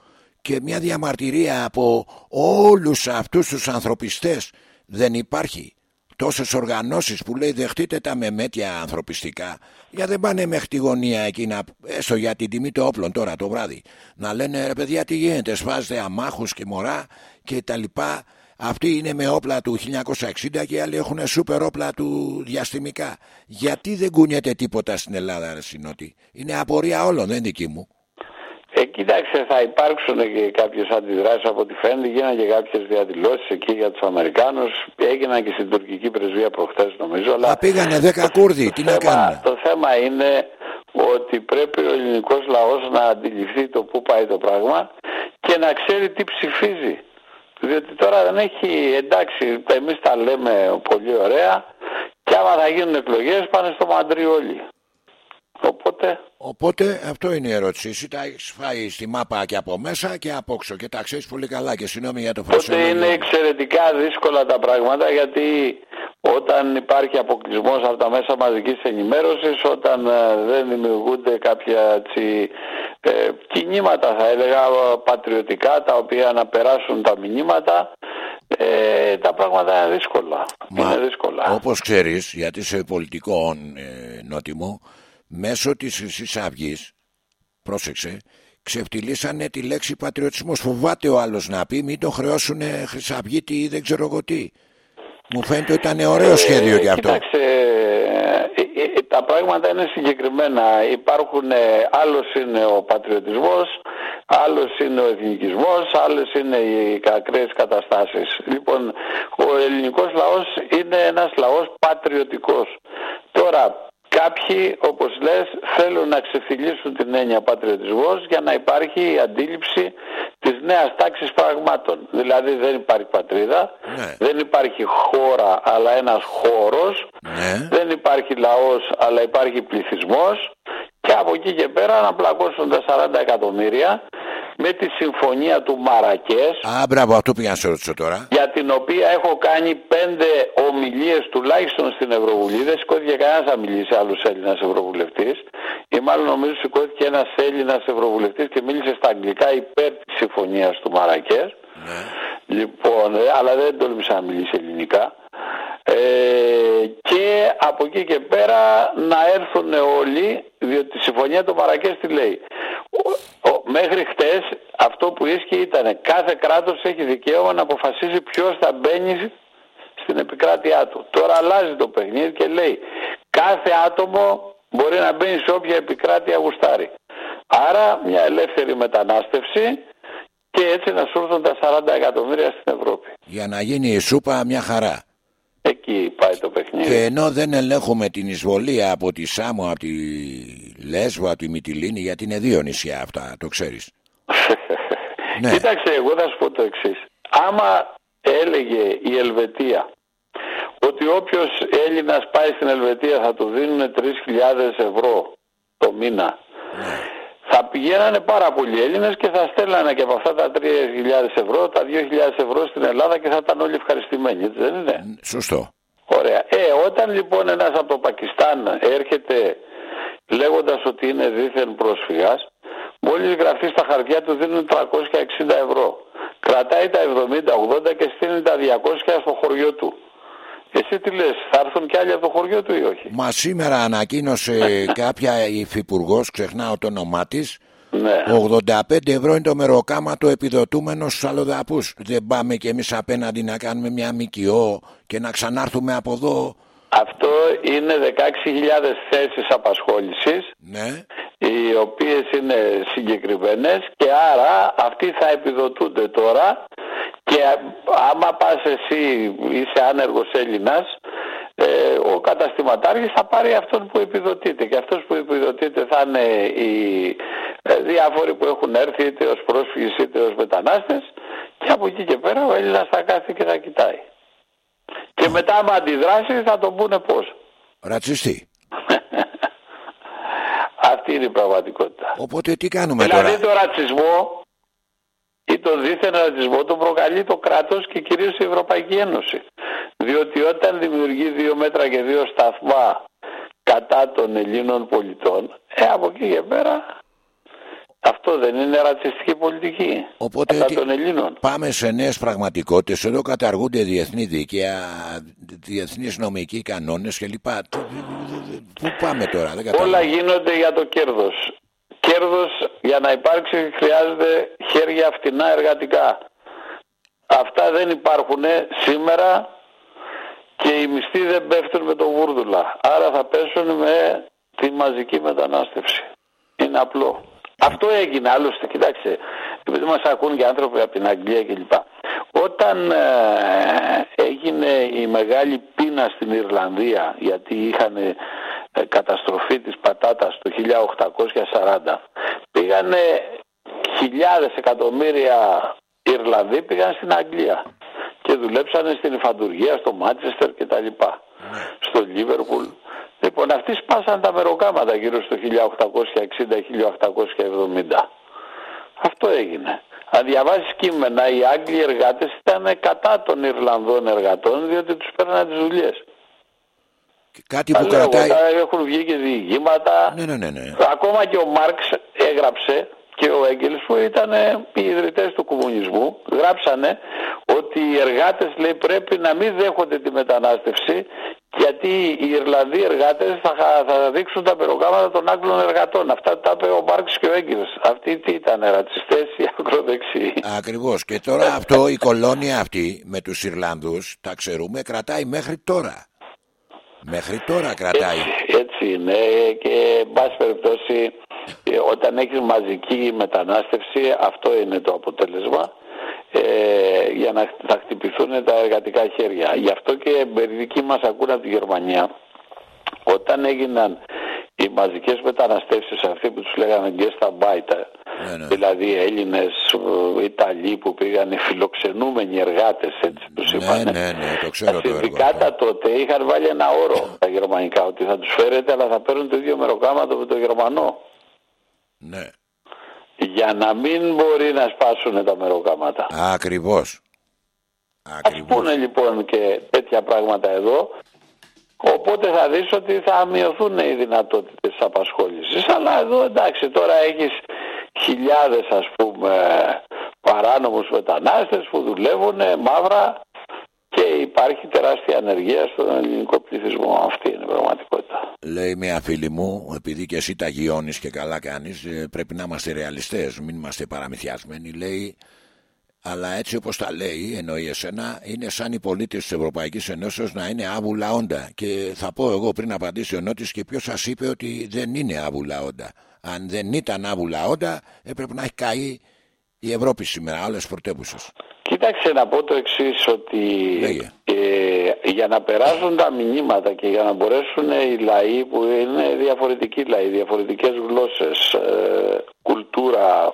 και μια διαμαρτυρία από όλους αυτούς τους ανθρωπιστές δεν υπάρχει τόσες οργανώσεις που λέει δεχτείτε τα μεμέτια ανθρωπιστικά για δεν πάνε μέχρι τη γωνία εκεί να, έστω για την τιμή των όπλων τώρα το βράδυ να λένε ρε παιδιά τι γίνεται σφάζετε αμάχους και μωρά και τα λοιπά. Αυτοί είναι με όπλα του 1960 και άλλοι έχουν σούπερ όπλα του διαστημικά. Γιατί δεν κουνιέται τίποτα στην Ελλάδα ρε Συνότη είναι απορία όλων δεν δική μου ε, κοίταξε, θα υπάρξουν και κάποιες αντιδράσεις από ό,τι φαίνεται. Γίνανε και κάποιες διαδηλώσεις εκεί για τους Αμερικάνους. Έγιναν και στην τουρκική πρεσβεία προχθές, νομίζω. Αλλά... Α, πήγανε 10 Κούρδοι, τι να κάνουν; Το θέμα είναι ότι πρέπει ο ελληνικός λαός να αντιληφθεί το πού πάει το πράγμα και να ξέρει τι ψηφίζει. Διότι τώρα δεν έχει, εντάξει, εμείς τα λέμε πολύ ωραία και άμα θα γίνουν εκλογές πάνε στο μαντρί όλοι. Οπότε... Οπότε αυτό είναι η ερώτηση. Εσύ τα έχεις φάει στη μάπα και από μέσα και από όξω και τα ξέρεις πολύ καλά και συγγνώμη για το Οπότε είναι εξαιρετικά δύσκολα τα πράγματα γιατί όταν υπάρχει αποκλεισμός από τα μέσα μαζικής ενημέρωσης, όταν ε, δεν δημιουργούνται κάποια έτσι, ε, κινήματα θα έλεγα πατριωτικά τα οποία να περάσουν τα μηνύματα ε, τα πράγματα είναι δύσκολα. Μα, είναι δύσκολα. Όπως ξέρεις, γιατί είσαι πολιτικό ε, νότιμο, μέσω της Χρυσής Αυγής, πρόσεξε, ξεφτυλίσανε τη λέξη πατριωτισμός. Φοβάται ο άλλος να πει μην το χρεώσουν Χρυσαυγίτη ή δεν ξέρω εγώ τι. Μου φαίνεται ότι ήταν ωραίο σχέδιο για αυτό. Κοίταξε, ε, ε, τα πράγματα είναι συγκεκριμένα. Υπάρχουν, άλλος είναι ο πατριωτισμός, άλλος είναι ο εθνικισμός, άλλες είναι οι ακραίες καταστάσεις. Λοιπόν, ο ελληνικός λαός είναι ένας λαός πατριωτικός. Τώρα, Κάποιοι, όπως λες, θέλουν να ξεφυλίσουν την έννοια πατριωτισμός για να υπάρχει η αντίληψη της νέας τάξης πραγμάτων. Δηλαδή δεν υπάρχει πατρίδα, ναι. δεν υπάρχει χώρα αλλά ένας χώρος, ναι. δεν υπάρχει λαός αλλά υπάρχει πληθυσμός και από εκεί και πέρα να πλακώσουν τα 40 εκατομμύρια με τη συμφωνία του Μαρακές Α, μπράβο, αυτό πήγα να σε ρωτήσω τώρα. για την οποία έχω κάνει πέντε ομιλίες τουλάχιστον στην Ευρωβουλή. Δεν σηκώθηκε κανένας να μιλήσει άλλος Έλληνας Ευρωβουλευτής. Ή μάλλον νομίζω σηκώθηκε ένας Έλληνας Ευρωβουλευτής και μίλησε στα αγγλικά υπέρ της συμφωνίας του Μαρακές. Ναι. λοιπόν, ε, αλλά δεν τόλμησα να μιλήσει ελληνικά ε, και από εκεί και πέρα να έρθουν όλοι διότι η συμφωνία του Μαρακές τι λέει μέχρι χτες αυτό που ίσχυε ήταν κάθε κράτος έχει δικαίωμα να αποφασίσει ποιος θα μπαίνει στην επικράτειά του. Τώρα αλλάζει το παιχνίδι και λέει κάθε άτομο μπορεί να μπαίνει σε όποια επικράτεια γουστάρει. Άρα μια ελεύθερη μετανάστευση και έτσι να σου έρθουν τα 40 εκατομμύρια στην Ευρώπη. Για να γίνει η σούπα μια χαρά. Εκεί πάει το παιχνίδι. Και ενώ δεν ελέγχουμε την εισβολή από τη Σάμο, από τη Λέσβο, από τη Μυτιλίνη, γιατί είναι δύο νησιά αυτά, το ξέρεις. *laughs* ναι. Κοίταξε, εγώ θα σου πω το εξής. Άμα έλεγε η Ελβετία ότι όποιος Έλληνας πάει στην Ελβετία θα του δίνουν 3.000 ευρώ το μήνα ναι θα πηγαίνανε πάρα πολλοί Έλληνες και θα στέλνανε και από αυτά τα 3.000 ευρώ τα 2.000 ευρώ στην Ελλάδα και θα ήταν όλοι ευχαριστημένοι, έτσι δεν είναι; Σωστό. Ωραία. Ε, όταν λοιπόν ένας από το Πακιστάν έρχεται λέγοντας ότι είναι δίθεν πρόσφυγας, μόλις γραφτεί στα χαρτιά του δίνουν 360 ευρώ. Κρατάει τα 70-80 και στείλει τα 200 στο χωριό του. Εσύ τι λες, θα έρθουν κι άλλοι από το χωριό του ή όχι; Μα σήμερα ανακοίνωσε κάποια υφυπουργός, ξεχνάω το όνομά της. Ναι. 85 ευρώ είναι το μεροκάματο επιδοτούμενος στους αλλοδαπούς. Δεν πάμε κι εμείς απέναντι να κάνουμε μια μικιό και να ξανάρθουμε από εδώ. Αυτό είναι 16.000 θέσεις απασχόλησης ναι. οι οποίες είναι συγκεκριμένες και άρα αυτοί θα επιδοτούνται τώρα και άμα πας εσύ είσαι άνεργος Έλληνας ε, ο καταστηματάρχης θα πάρει αυτόν που επιδοτείται και αυτός που επιδοτείται θα είναι οι ε, διάφοροι που έχουν έρθει είτε ως πρόσφυγες είτε ως μετανάστες και από εκεί και πέρα ο Έλληνας θα κάθεται και θα κοιτάει. Και μετά με αντιδράσει θα τον πούνε πώς. Ρατσιστή. *laughs* Αυτή είναι η πραγματικότητα. Οπότε τι κάνουμε δηλαδή τώρα; Δηλαδή το ρατσισμό ή το δίθεν ρατσισμό τον προκαλεί το κράτος και κυρίως η Ευρωπαϊκή Ένωση. Διότι όταν δημιουργεί δύο μέτρα και δύο σταθμά κατά των Ελλήνων πολιτών, ε, από εκεί και πέρα αυτό δεν είναι ρατσιστική πολιτική Οπότε κατά των Ελλήνων. Πάμε σε νέες πραγματικότητες. Εδώ καταργούνται διεθνή δίκαια, διεθνείς νομικοί κανόνες κλπ. Πού πάμε τώρα, δεν Όλα γίνονται για το κέρδος κέρδος για να υπάρξει χρειάζεται χέρια φτηνά εργατικά. Αυτά δεν υπάρχουν σήμερα και οι μισθοί δεν πέφτουν με το βούρδουλα. Άρα θα πέσουν με τη μαζική μετανάστευση. Είναι απλό. Αυτό έγινε άλλωστε, κοιτάξτε, επειδή μας ακούν και άνθρωποι από την Αγγλία κλπ. Όταν ε, έγινε η μεγάλη πείνα στην Ιρλανδία, γιατί είχαν ε, καταστροφή της πατάτας το 1840 πήγανε χιλιάδες εκατομμύρια Οι Ιρλανδοί πήγαν στην Αγγλία και δουλέψανε στην υφαντουργία, στο Μάντσεστερ κτλ. Ναι. Στο Λίβερπουλ. Λοιπόν, αυτοί σπάσαν τα μεροκάματα γύρω στο 1860-1870. Αυτό έγινε. Αν διαβάσεις κείμενα, οι Άγγλοι εργάτες ήταν κατά των Ιρλανδών εργατών διότι τους παίρναν τις δουλειές. Κάτι που κρατάει... Έχουν βγει και διηγήματα. Ναι, ναι, ναι, ναι. Ακόμα και ο Μάρξ έγραψε και ο Έγγελς που ήταν οι ιδρυτές του κομμουνισμού γράψανε ότι οι εργάτες λέει πρέπει να μην δέχονται τη μετανάστευση γιατί οι Ιρλανδοί εργάτες θα, θα δείξουν τα περογράμματα των Άγγλων εργατών. Αυτά τα είπε ο Μάρξ και ο Έγγελς. Αυτοί τι ήταν, ρατσιστές ή *laughs* ακροδεξιοί. Ακριβώς. Και τώρα αυτό η κολόνια αυτή με τους Ιρλανδούς, τα ξέρουμε, κρατάει μέχρι τώρα. Μέχρι τώρα κρατάει. Έτσι, έτσι είναι και εν πάση περιπτώσει ε, όταν έχεις μαζική μετανάστευση αυτό είναι το αποτέλεσμα ε, για να θα χτυπηθούν τα εργατικά χέρια. Γι' αυτό και μερικοί μας ακούνε από τη Γερμανία όταν έγιναν οι μαζικές μεταναστεύσεις αυτοί που τους λέγανε Gestabaiter ναι, ναι. δηλαδή Έλληνες, ε, Ιταλοί που πήγαν οι φιλοξενούμενοι εργάτες έτσι τους ναι, είπαν ναι, ναι, το ξέρω τα συνδικάτα τότε είχαν βάλει ένα όρο τα γερμανικά ότι θα τους φέρετε αλλά θα παίρνουν το ίδιο μεροκάματο με το Γερμανό ναι. Για να μην μπορεί να σπάσουν τα μεροκάματα. Ακριβώς. Ακριβώς. Ας πούνε λοιπόν και τέτοια πράγματα εδώ. Οπότε θα δεις ότι θα μειωθούν οι δυνατότητες της απασχόλησης. Αλλά εδώ εντάξει τώρα έχεις χιλιάδες ας πούμε παράνομους μετανάστες που δουλεύουν μαύρα και υπάρχει τεράστια ανεργία στον ελληνικό πληθυσμό. Αυτή είναι η πραγματικότητα. Λέει μια φίλη μου, επειδή και εσύ τα γιώνεις και καλά κάνεις, ε, πρέπει να είμαστε ρεαλιστές, μην είμαστε παραμυθιασμένοι. Λέει, αλλά έτσι όπως τα λέει, εννοεί εσένα, είναι σαν οι πολίτες της Ευρωπαϊκής Ενώσεως να είναι άβουλα όντα. Και θα πω εγώ πριν απαντήσει ο Νότης και ποιος σας είπε ότι δεν είναι άβουλα όντα. Αν δεν ήταν άβουλα όντα, έπρεπε να έχει καεί η Ευρώπη σήμερα, άλλες πρωτεύουσες. Κοίταξε να πω το εξής ότι ε, για να περάσουν τα μηνύματα και για να μπορέσουν οι λαοί που είναι διαφορετικοί λαοί, διαφορετικές γλώσσες, ε, κουλτούρα,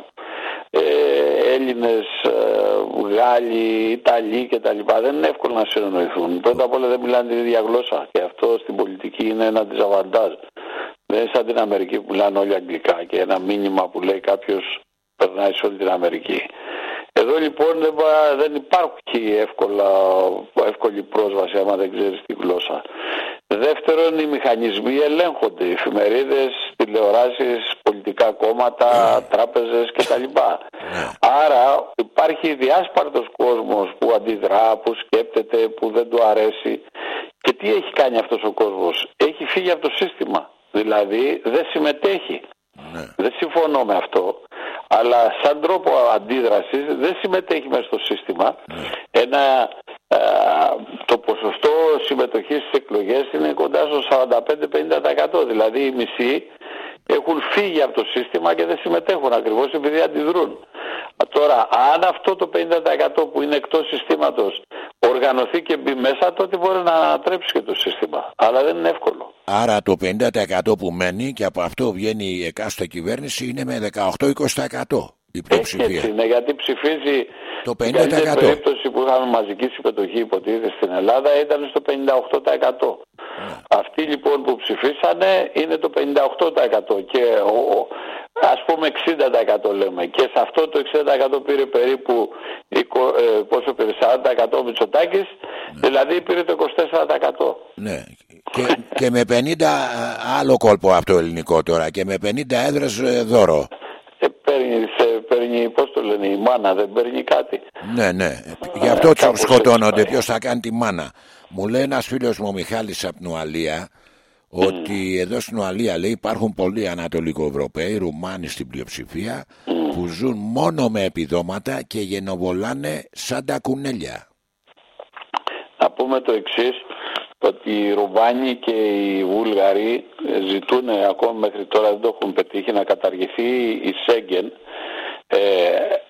ε, Έλληνες, ε, Γάλλοι, Ιταλοί κτλ. Δεν είναι εύκολο να συνεννοηθούν. Πρώτα απ' όλα δεν μιλάνε την ίδια γλώσσα και αυτό στην πολιτική είναι ένα διζαβαντάζ. Δεν είναι σαν την Αμερική που μιλάνε όλοι αγγλικά και ένα μήνυμα που λέει κάποιος περνάει σε όλη την Αμερική. Εδώ λοιπόν δεν υπάρχει εύκολα, εύκολη πρόσβαση άμα δεν ξέρεις τη γλώσσα. Δεύτερον, οι μηχανισμοί ελέγχονται, οι εφημερίδες, τηλεοράσεις, πολιτικά κόμματα, ναι. τράπεζες κτλ. Ναι. Άρα υπάρχει διάσπαρτος κόσμος που αντιδρά, που σκέπτεται, που δεν του αρέσει. Και τι έχει κάνει αυτός ο κόσμος; Έχει φύγει από το σύστημα. Δηλαδή δεν συμμετέχει. Ναι. Δεν συμφωνώ με αυτό αλλά σαν τρόπο αντίδρασης δεν συμμετέχει μέσα στο σύστημα. Ναι. Ένα, το ποσοστό συμμετοχής στις εκλογές είναι κοντά στο 45-50%. Δηλαδή οι μισοί έχουν φύγει από το σύστημα και δεν συμμετέχουν ακριβώς επειδή αντιδρούν. Τώρα, αν αυτό το 50% που είναι εκτός συστήματος οργανωθεί και μπει μέσα, τότε μπορεί να ανατρέψει και το σύστημα. Αλλά δεν είναι εύκολο. Άρα το 50% που μένει και από αυτό βγαίνει η εκάστοτε κυβέρνηση είναι με 18-20% η πλειοψηφία. Έτσι είναι, γιατί ψηφίζει το 50%. Η περίπτωση που είχαμε μαζική συμμετοχή υποτίθεται στην Ελλάδα ήταν στο 58%. Ναι. Αυτοί λοιπόν που ψηφίσανε είναι το 58% και ο, ας πούμε 60% λέμε και σε αυτό το 60% πήρε περίπου ε, πόσο πήρε 40% ο Μητσοτάκης ναι. δηλαδή πήρε το 24% Ναι και, και με 50 άλλο κόλπο αυτό ελληνικό τώρα και με 50 έδρες ε, δώρο ε, παίρνει, σε, παίρνει, πώς το λένε, η μάνα δεν παίρνει κάτι. Ναι, ναι. Γι' αυτό του σκοτώνονται. Ποιος θα κάνει τη μάνα. Μου λέει ένας φίλος μου, ο Μιχάλης από την Ουαλία, ότι εδώ στην Ουαλία λέει υπάρχουν πολλοί Ανατολικοευρωπαίοι, Ρουμάνοι στην πλειοψηφία, που ζουν μόνο με επιδόματα και γενοβολάνε σαν τα κουνέλια. Να πούμε το εξής ότι οι Ρουμάνοι και οι Βούλγαροι ζητούν ακόμη μέχρι τώρα δεν το έχουν πετύχει να καταργηθεί η Σέγγεν Ε,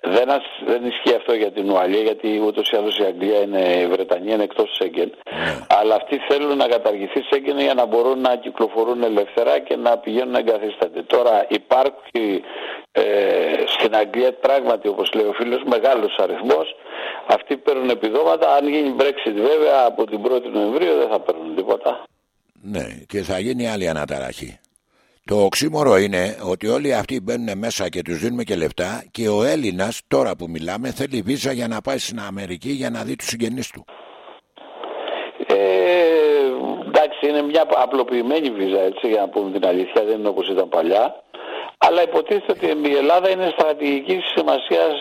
δεν, δεν ισχύει αυτό για την Ουαλία γιατί ούτως ή άλλως η Αγγλία είναι, η Βρετανία είναι εκτός Σέγγεν ναι. αλλά αυτοί θέλουν να καταργηθεί Σέγγεν για να μπορούν να κυκλοφορούν ελεύθερα και να πηγαίνουν να εγκαθίστανται. Τώρα υπάρχει ε, στην Αγγλία πράγματι όπως λέει ο φίλος μεγάλος αριθμός αυτοί παίρνουν επιδόματα αν γίνει Brexit βέβαια από την 1η Νοεμβρίου δεν θα παίρνουν τίποτα. Ναι και θα γίνει άλλη αναταραχή. Το οξύμορο είναι ότι όλοι αυτοί μπαίνουν μέσα και τους δίνουμε και λεφτά και ο Έλληνας τώρα που μιλάμε θέλει βίζα για να πάει στην Αμερική για να δει τους συγγενείς του. Ε, εντάξει είναι μια απλοποιημένη βίζα έτσι για να πούμε την αλήθεια. Δεν είναι όπως ήταν παλιά. Αλλά υποτίθεται ότι η Ελλάδα είναι στρατηγική σημασίας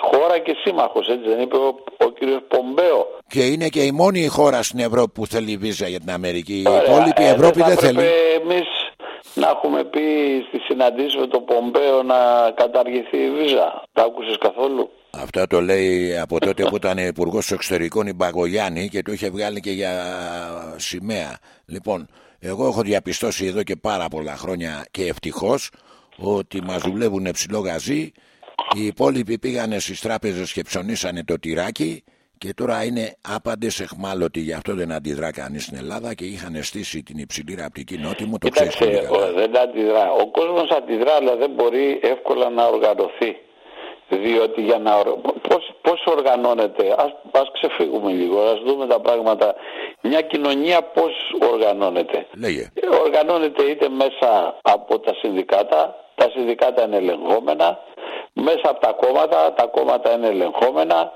χώρα και σύμμαχος έτσι δεν είπε ο, ο κύριος Πομπέο. Και είναι και η μόνη χώρα στην Ευρώπη που θέλει βίζα για την Αμερική. Η υπόλοιπη ε, Ευρώπη δεν, θέλει. εμείς να έχουμε πει στη συναντήση με τον Πομπέο να καταργηθεί η βίζα. Τα άκουσες καθόλου; Αυτά το λέει από τότε που ήταν υπουργός εξωτερικών η Μπαγογιάννη και το είχε βγάλει και για σημαία. Λοιπόν, εγώ έχω διαπιστώσει εδώ και πάρα πολλά χρόνια και ευτυχώς ότι μας δουλεύουν ψηλό γαζί. Οι υπόλοιποι πήγανε στις τράπεζες και ψωνίσανε το τυράκι και τώρα είναι άπαντες εχμάλωτοι, γι' αυτό δεν αντιδρά κανείς στην Ελλάδα και είχαν στήσει την υψηλή ραπτική νότιμο. Το Κοίταξε, δεν αντιδρά. Ο κόσμος αντιδρά, αλλά δεν μπορεί εύκολα να οργανωθεί. Διότι για να. Πώς, πώς οργανώνεται, ας, ας ξεφύγουμε λίγο, ας δούμε τα πράγματα. Μια κοινωνία πώς οργανώνεται; Λέγε. Οργανώνεται είτε μέσα από τα συνδικάτα, τα συνδικάτα είναι ελεγχόμενα, μέσα από τα κόμματα, τα κόμματα είναι ελεγχόμενα,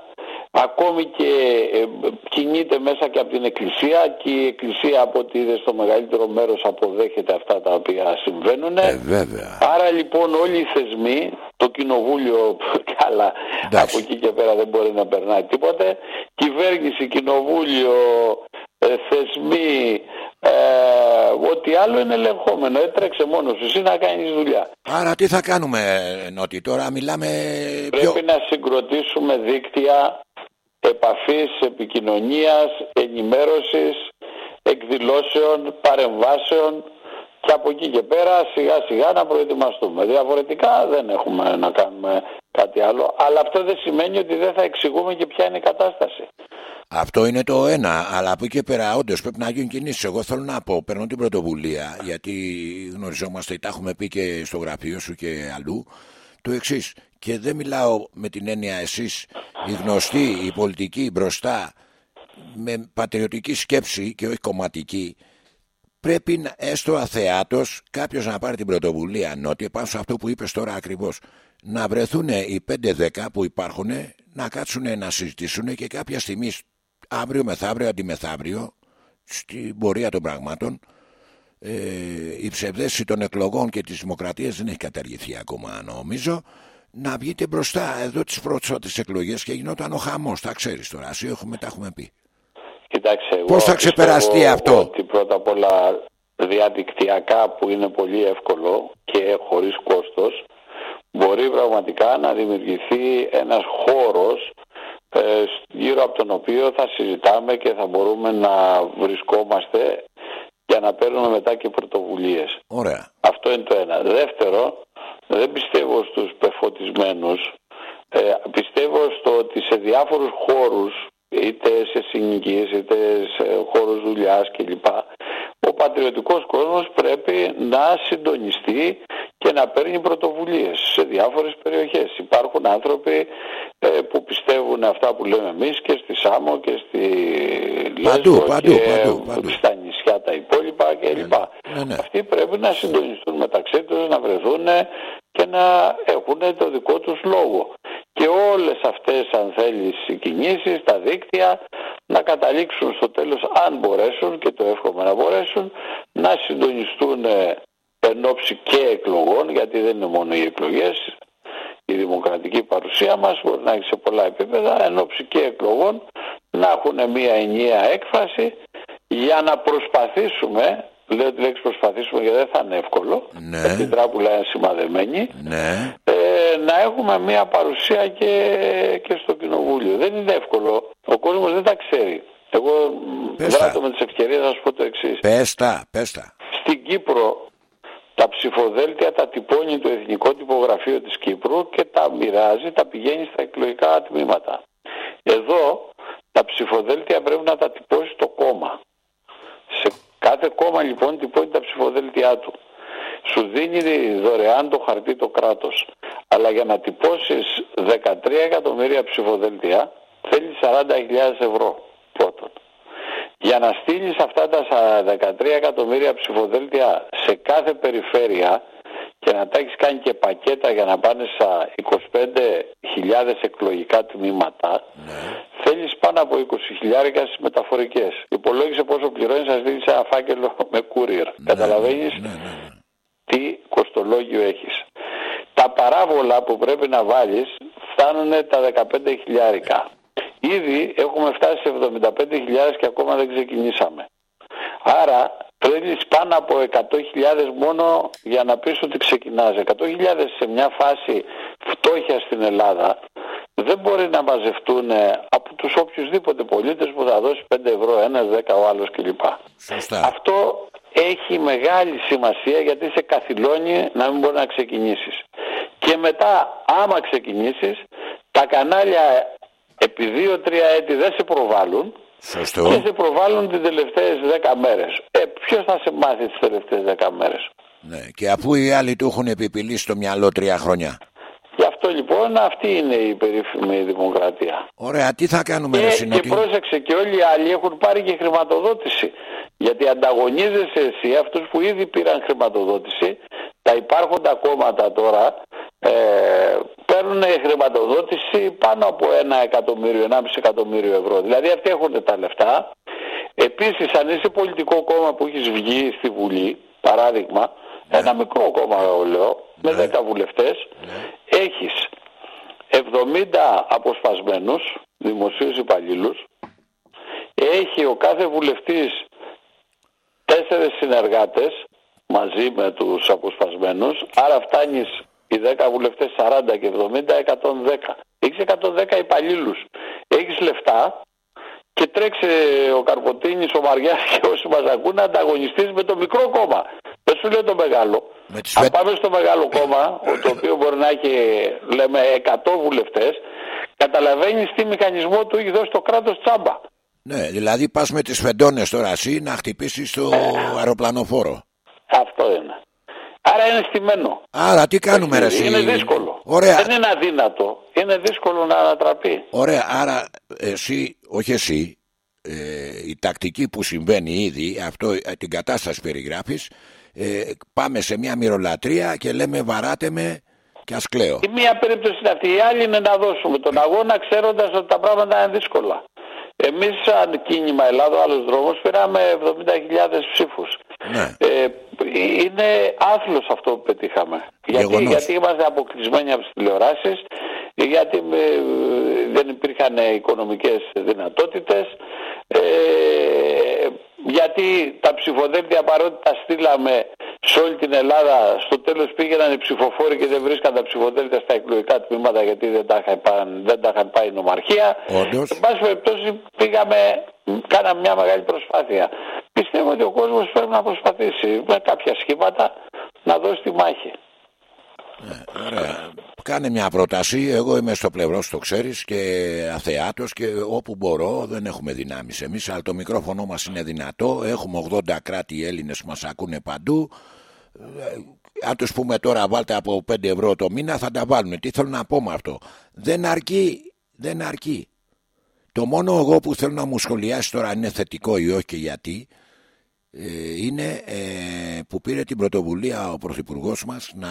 ακόμη και ε, κινείται μέσα και από την Εκκλησία και η Εκκλησία από ό,τι είδες στο μεγαλύτερο μέρος αποδέχεται αυτά τα οποία συμβαίνουν. Ε, βέβαια. Άρα λοιπόν όλοι οι θεσμοί, το Κοινοβούλιο *laughs* καλά από εκεί και πέρα δεν μπορεί να περνάει τίποτε, κυβέρνηση, Κοινοβούλιο, ε, θεσμοί, ε, ό,τι άλλο είναι ελεγχόμενο. Έτρεξε μόνος σου εσύ να κάνεις δουλειά. Άρα τι θα κάνουμε Νότι τώρα μιλάμε Πρέπει να συγκροτήσουμε δίκτυα επαφής, επικοινωνίας, ενημέρωσης, εκδηλώσεων, παρεμβάσεων και από εκεί και πέρα σιγά σιγά να προετοιμαστούμε. Διαφορετικά δεν έχουμε να κάνουμε κάτι άλλο, αλλά αυτό δεν σημαίνει ότι δεν θα εξηγούμε και ποια είναι η κατάσταση. Αυτό είναι το ένα, αλλά από εκεί και πέρα όντως πρέπει να γίνουν κινήσεις. Εγώ θέλω να πω, παίρνω την πρωτοβουλία, γιατί γνωριζόμαστε, τα έχουμε πει και στο γραφείο σου και αλλού, το εξής. Και δεν μιλάω με την έννοια εσείς, οι γνωστοί, οι πολιτικοί μπροστά, με πατριωτική σκέψη και όχι κομματική, πρέπει να, έστω αθεάτος κάποιος να πάρει την πρωτοβουλία νότια πάνω σε αυτό που είπες τώρα ακριβώς. Να βρεθούν οι 5-10 που υπάρχουν, να κάτσουν να συζητήσουν και κάποια στιγμή αύριο, μεθαύριο, αντιμεθαύριο, στην πορεία των πραγμάτων, ε, η ψευδέση των εκλογών και της δημοκρατίας δεν έχει καταργηθεί ακόμα νομίζω. Να βγείτε μπροστά εδώ τις πρώτες εκλογές και γινόταν ο χαμός τα ξέρεις τώρα, ας έχουμε, τα έχουμε πει. Κοιτάξτε, Πώς θα ξεπεραστεί αυτό; ότι πρώτα απ' όλα διαδικτυακά που είναι πολύ εύκολο και χωρίς κόστος μπορεί πραγματικά να δημιουργηθεί ένας χώρος ε, γύρω από τον οποίο θα συζητάμε και θα μπορούμε να βρισκόμαστε για να παίρνουμε μετά και πρωτοβουλίες. Ωραία. Αυτό είναι το ένα. Δεύτερο, δεν πιστεύω στους πεφωτισμένους. Ε, πιστεύω στο ότι σε διάφορους χώρους, είτε σε συνοικίες, είτε σε χώρους δουλειάς κλπ. Ο πατριωτικός κόσμος πρέπει να συντονιστεί και να παίρνει πρωτοβουλίες σε διάφορες περιοχές. Υπάρχουν άνθρωποι ε, που πιστεύουν αυτά που λέμε εμείς και στη Σάμο και στη Λέσβο και παντού, παντού. στα νησιά τα υπόλοιπα κλπ. Ναι, ναι. Αυτοί πρέπει να συντονιστούν μεταξύ τους, να βρεθούν και να έχουν το δικό τους λόγο. Και όλες αυτές αν θέλεις οι κινήσεις, τα δίκτυα να καταλήξουν στο τέλος αν μπορέσουν και το εύχομαι να μπορέσουν να συντονιστούν εν ώψη και εκλογών γιατί δεν είναι μόνο οι εκλογές η δημοκρατική παρουσία μας μπορεί να έχει σε πολλά επίπεδα εν ώψη και εκλογών να έχουν μια ενιαία έκφραση για να προσπαθήσουμε λέω τη λέξη προσπαθήσουμε γιατί δεν θα είναι εύκολο ναι. την τράπουλα είναι σημαδεμένη ναι. ε, να έχουμε μια παρουσία και, και στο κοινοβούλιο δεν είναι εύκολο ο κόσμος δεν τα ξέρει εγώ δράτω με τις ευκαιρίες να σας πω το εξής Πες τα, πες τα. Στην Κύπρο τα ψηφοδέλτια τα τυπώνει το Εθνικό Τυπογραφείο της Κύπρου και τα μοιράζει, τα πηγαίνει στα εκλογικά τμήματα. Εδώ τα ψηφοδέλτια πρέπει να τα τυπώσει το κόμμα. Σε κάθε κόμμα λοιπόν τυπώνει τα ψηφοδέλτια του. Σου δίνει δωρεάν το χαρτί το κράτος. Αλλά για να τυπώσεις 13 εκατομμύρια ψηφοδέλτια θέλει 40.000 ευρώ πρώτον. Για να στείλεις αυτά τα 13 εκατομμύρια ψηφοδέλτια σε κάθε περιφέρεια και να τα έχεις κάνει και πακέτα για να πάνε στα 25.000 εκλογικά τμήματα, ναι. θέλεις πάνω από 20.000 στις μεταφορικές. Υπολόγισε πόσο πληρώνεις να στείλεις ένα φάκελο *laughs* με courier. Ναι, Καταλαβαίνεις ναι, ναι, ναι, τι κοστολόγιο έχεις. Τα παράβολα που πρέπει να βάλεις φτάνουν τα 15.000. Ήδη έχουμε φτάσει σε 75.000 και ακόμα δεν ξεκινήσαμε. Άρα πρέπει πάνω από 100.000 μόνο για να πεις ότι ξεκινάς. 100.000 σε μια φάση φτώχεια στην Ελλάδα δεν μπορεί να μαζευτούν από τους οποιουσδήποτε πολίτες που θα δώσει 5 ευρώ, ένας 10 ο άλλος κλπ. Αυτό έχει μεγάλη σημασία γιατί σε καθυλώνει να μην μπορεί να ξεκινήσεις. Και μετά άμα ξεκινήσεις τα κανάλια επί δύο-τρία έτη δεν σε προβάλλουν Σωστό. και σε προβάλλουν τις τελευταίες δέκα μέρες. Ε, ποιος θα σε μάθει τις τελευταίες δέκα μέρες; Ναι, και αφού οι άλλοι του έχουν επιπηλήσει το μυαλό τρία χρόνια. Γι' αυτό λοιπόν αυτή είναι η περίφημη δημοκρατία. Ωραία, τι θα κάνουμε και, και πρόσεξε και όλοι οι άλλοι έχουν πάρει και χρηματοδότηση. Γιατί ανταγωνίζεσαι εσύ αυτούς που ήδη πήραν χρηματοδότηση, τα υπάρχοντα κόμματα τώρα ε, παίρνουν χρηματοδότηση πάνω από ένα εκατομμύριο, ένα μισή εκατομμύριο ευρώ. Δηλαδή αυτοί έχουν τα λεφτά. Επίσης αν είσαι πολιτικό κόμμα που έχεις βγει στη Βουλή, παράδειγμα, ναι. ένα μικρό κόμμα λέω, με 10 ναι. βουλευτές, ναι. έχεις 70 αποσπασμένους δημοσίους υπαλλήλους, έχει ο κάθε βουλευτής τέσσερις συνεργάτες μαζί με τους αποσπασμένους, άρα φτάνεις οι 10 βουλευτές 40 και 70, 110. Έχεις 110 υπαλλήλους. Έχεις λεφτά και τρέξε ο Καρποτίνης, ο Μαριάς και όσοι μας ακούν να ανταγωνιστείς με το μικρό κόμμα. Δεν σου λέω το μεγάλο. Αν πάμε στο μεγάλο κόμμα, το οποίο μπορεί να έχει λέμε 100 βουλευτές, καταλαβαίνεις τι μηχανισμό του έχει δώσει το κράτος τσάμπα. Ναι, δηλαδή πας με τις φεντόνες τώρα εσύ να χτυπήσεις το ε. αεροπλανοφόρο. Αυτό είναι. Άρα είναι στημένο. Άρα τι κάνουμε ρε Είναι δύσκολο. Ωραία. Δεν είναι αδύνατο. Είναι δύσκολο να ανατραπεί. Ωραία. Άρα εσύ, όχι εσύ, ε, η τακτική που συμβαίνει ήδη, αυτό, ε, την κατάσταση περιγράφεις, ε, πάμε σε μια μυρολατρεία και λέμε βαράτε με και ας κλαίω. Η μία περίπτωση είναι αυτή. Η άλλη είναι να δώσουμε τον αγώνα ξέροντας ότι τα πράγματα είναι δύσκολα. Εμείς σαν κίνημα Ελλάδα, άλλος δρόμος, πήραμε 70.000 ψήφους. Ναι. Ε, είναι άθλος αυτό που πετύχαμε. Γιατί, γιατί είμαστε αποκλεισμένοι από τις τηλεοράσεις, γιατί ε, δεν υπήρχαν οικονομικές δυνατότητες, ε, γιατί τα ψηφοδέλτια παρότι τα στείλαμε σε όλη την Ελλάδα, στο τέλος πήγαιναν οι ψηφοφόροι και δεν βρίσκαν τα ψηφοδέλτια στα εκλογικά τμήματα γιατί δεν τα είχαν πάει, δεν τα είχαν πάει η νομαρχία. Όντως. Εν πάση περιπτώσει πήγαμε, κάναμε μια μεγάλη προσπάθεια. Πιστεύω ότι ο κόσμος πρέπει να προσπαθήσει με κάποια σχήματα να δώσει τη μάχη. Ναι, ωραία. Κάνε μια πρόταση. Εγώ είμαι στο πλευρό σου, το ξέρεις, και αθεάτος και όπου μπορώ δεν έχουμε δυνάμεις εμείς. Αλλά το μικρόφωνο μας είναι δυνατό. Έχουμε 80 κράτη Έλληνες που μας ακούνε παντού. Ε, αν τους πούμε τώρα βάλτε από 5 ευρώ το μήνα θα τα βάλουν. Τι θέλω να πω με αυτό. Δεν αρκεί. Δεν αρκεί. Το μόνο εγώ που θέλω να μου σχολιάσεις τώρα αν είναι θετικό ή όχι και γιατί ε, είναι ε, που πήρε την πρωτοβουλία ο Πρωθυπουργός μας να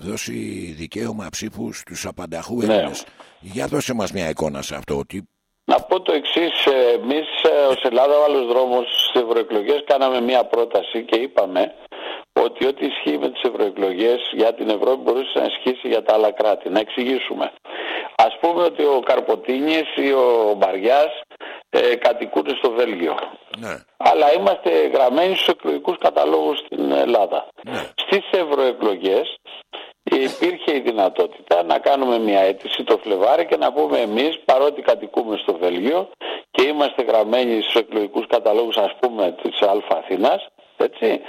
δώσει δικαίωμα ψήφους στους απανταχού ναι. Έλληνες. Για δώσε μας μια εικόνα σε αυτό. Ότι... Να πω το εξής. Εμείς ως Ελλάδα, ο άλλος δρόμος στις ευρωεκλογές, κάναμε μια πρόταση και είπαμε ότι ό,τι ισχύει με τις ευρωεκλογές για την Ευρώπη μπορούσε να ισχύσει για τα άλλα κράτη. Να εξηγήσουμε. Α πούμε ότι ο Καρποτίνης ή ο Μπαριάς ε, κατοικούν στο Βέλγιο. Ναι. Αλλά είμαστε γραμμένοι στους εκλογικούς καταλόγους στην Ελλάδα. Ναι. Στις ευρωεκλογές υπήρχε η δυνατότητα να κάνουμε μια αίτηση το Φλεβάρι και να πούμε εμείς παρότι κατοικούμε στο Βέλγιο και είμαστε γραμμένοι στους εκλογικούς καταλόγους ας πούμε της Α Αθήνας Έτσι.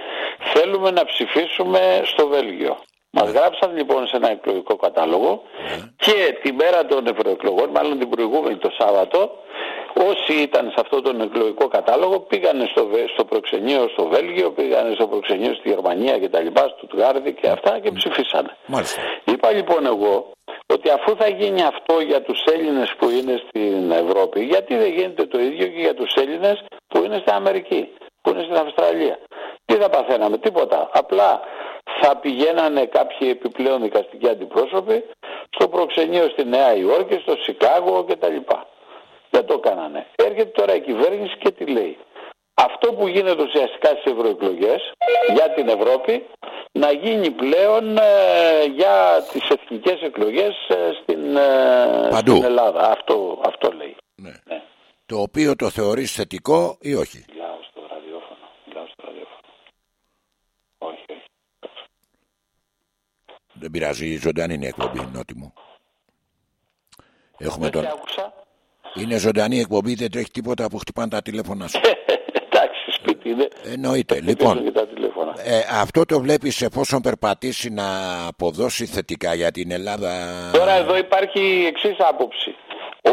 Θέλουμε να ψηφίσουμε στο Βέλγιο. Μας γράψαν λοιπόν σε ένα εκλογικό κατάλογο και τη μέρα των ευρωεκλογών, μάλλον την προηγούμενη το Σάββατο, όσοι ήταν σε αυτό τον εκλογικό κατάλογο πήγανε στο, στο προξενείο στο Βέλγιο, πήγανε στο προξενείο στη Γερμανία και τα λοιπά, στο Τουγάρδι και αυτά και ψηφίσανε. Μάλιστα. Είπα λοιπόν εγώ ότι αφού θα γίνει αυτό για τους Έλληνες που είναι στην Ευρώπη, γιατί δεν γίνεται το ίδιο και για τους Έλληνες που είναι στην Αμερική, που είναι στην Αυστραλία. Τι θα παθαίναμε, τίποτα. Απλά θα πηγαίνανε κάποιοι επιπλέον δικαστικοί αντιπρόσωποι στο προξενείο στη Νέα Υόρκη, στο Σικάγο κτλ. Δεν το κάνανε. Έρχεται τώρα η κυβέρνηση και τι λέει. Αυτό που γίνεται ουσιαστικά στις ευρωεκλογές για την Ευρώπη να γίνει πλέον ε, για τις εθνικές εκλογές ε, στην, ε, στην, Ελλάδα. Αυτό, αυτό λέει. Ναι. ναι. Το οποίο το θεωρείς θετικό ή όχι. Μιλάω στο ραδιόφωνο. Μιλάω στο ραδιόφωνο. Όχι, όχι. Δεν πειράζει, η ζωντανή είναι εκπομπή, νότιμο. Έχουμε τον... Άκουσα. Είναι ζωντανή εκπομπή, δεν τρέχει τίποτα που χτυπάνε τα τηλέφωνα σου. *laughs* Εντάξει, σπίτι είναι. Εννοείται. Λοιπόν, ε, αυτό το βλέπεις εφόσον περπατήσει να αποδώσει θετικά για την Ελλάδα. Τώρα εδώ υπάρχει η εξής άποψη.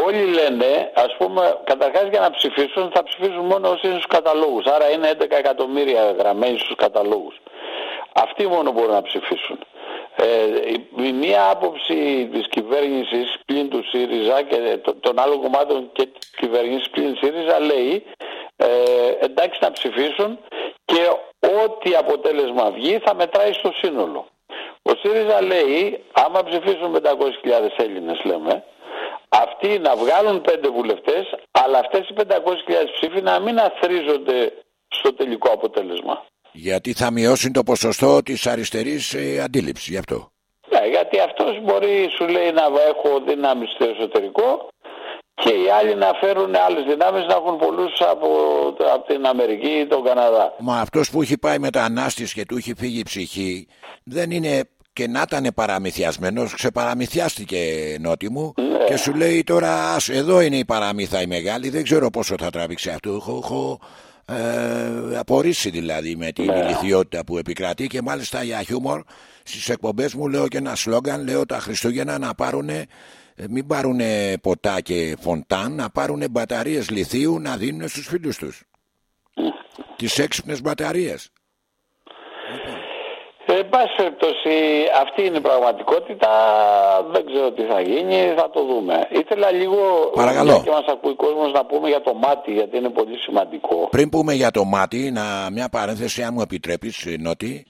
Όλοι λένε, ας πούμε, καταρχάς για να ψηφίσουν θα ψηφίσουν μόνο όσοι είναι στους καταλόγους. Άρα είναι 11 εκατομμύρια γραμμένοι στους καταλόγους. Αυτοί μόνο μπορούν να ψηφίσουν. Ε, η μία άποψη της κυβέρνησης πλην του ΣΥΡΙΖΑ και των άλλων κομμάτων και της κυβέρνησης πλην ΣΥΡΙΖΑ λέει ε, εντάξει να ψηφίσουν και ό,τι αποτέλεσμα βγει θα μετράει στο σύνολο. Ο ΣΥΡΙΖΑ λέει άμα ψηφίσουν 500.000 Έλληνες λέμε αυτοί να βγάλουν πέντε βουλευτές αλλά αυτές οι 500.000 ψήφοι να μην αθρίζονται στο τελικό αποτέλεσμα. Γιατί θα μειώσει το ποσοστό της αριστερής ε, αντίληψης γι' αυτό. Ναι, γιατί αυτός μπορεί σου λέει να έχω δύναμη στο εσωτερικό και οι άλλοι να φέρουν άλλες δυνάμεις να έχουν πολλούς από, από την Αμερική ή τον Καναδά. Μα αυτός που έχει πάει μετανάστης και του έχει φύγει η ψυχή δεν είναι και να ήταν παραμυθιασμένος, ξεπαραμυθιάστηκε νότι μου ναι. και σου λέει τώρα εδώ είναι η παραμύθα η μεγάλη, δεν ξέρω πόσο θα τραβήξει αυτό. Έχω, έχω ε, απορήσει δηλαδή με την ναι. ηλιθιότητα που επικρατεί και μάλιστα για χιούμορ στις εκπομπές μου λέω και ένα σλόγγαν λέω τα Χριστούγεννα να πάρουν μην πάρουν ποτά και φοντάν να πάρουν μπαταρίες λιθίου να δίνουν στους φίλους τους. Τις έξυπνες μπαταρίες Εν πάση περιπτώσει, αυτή είναι η πραγματικότητα. Δεν ξέρω τι θα γίνει, θα το δούμε. Ήθελα λίγο Παρακαλώ. και μας ακούει ο κόσμος να πούμε για το μάτι, γιατί είναι πολύ σημαντικό. Πριν πούμε για το μάτι, να, μια παρένθεση, αν μου επιτρέπεις, Νότι.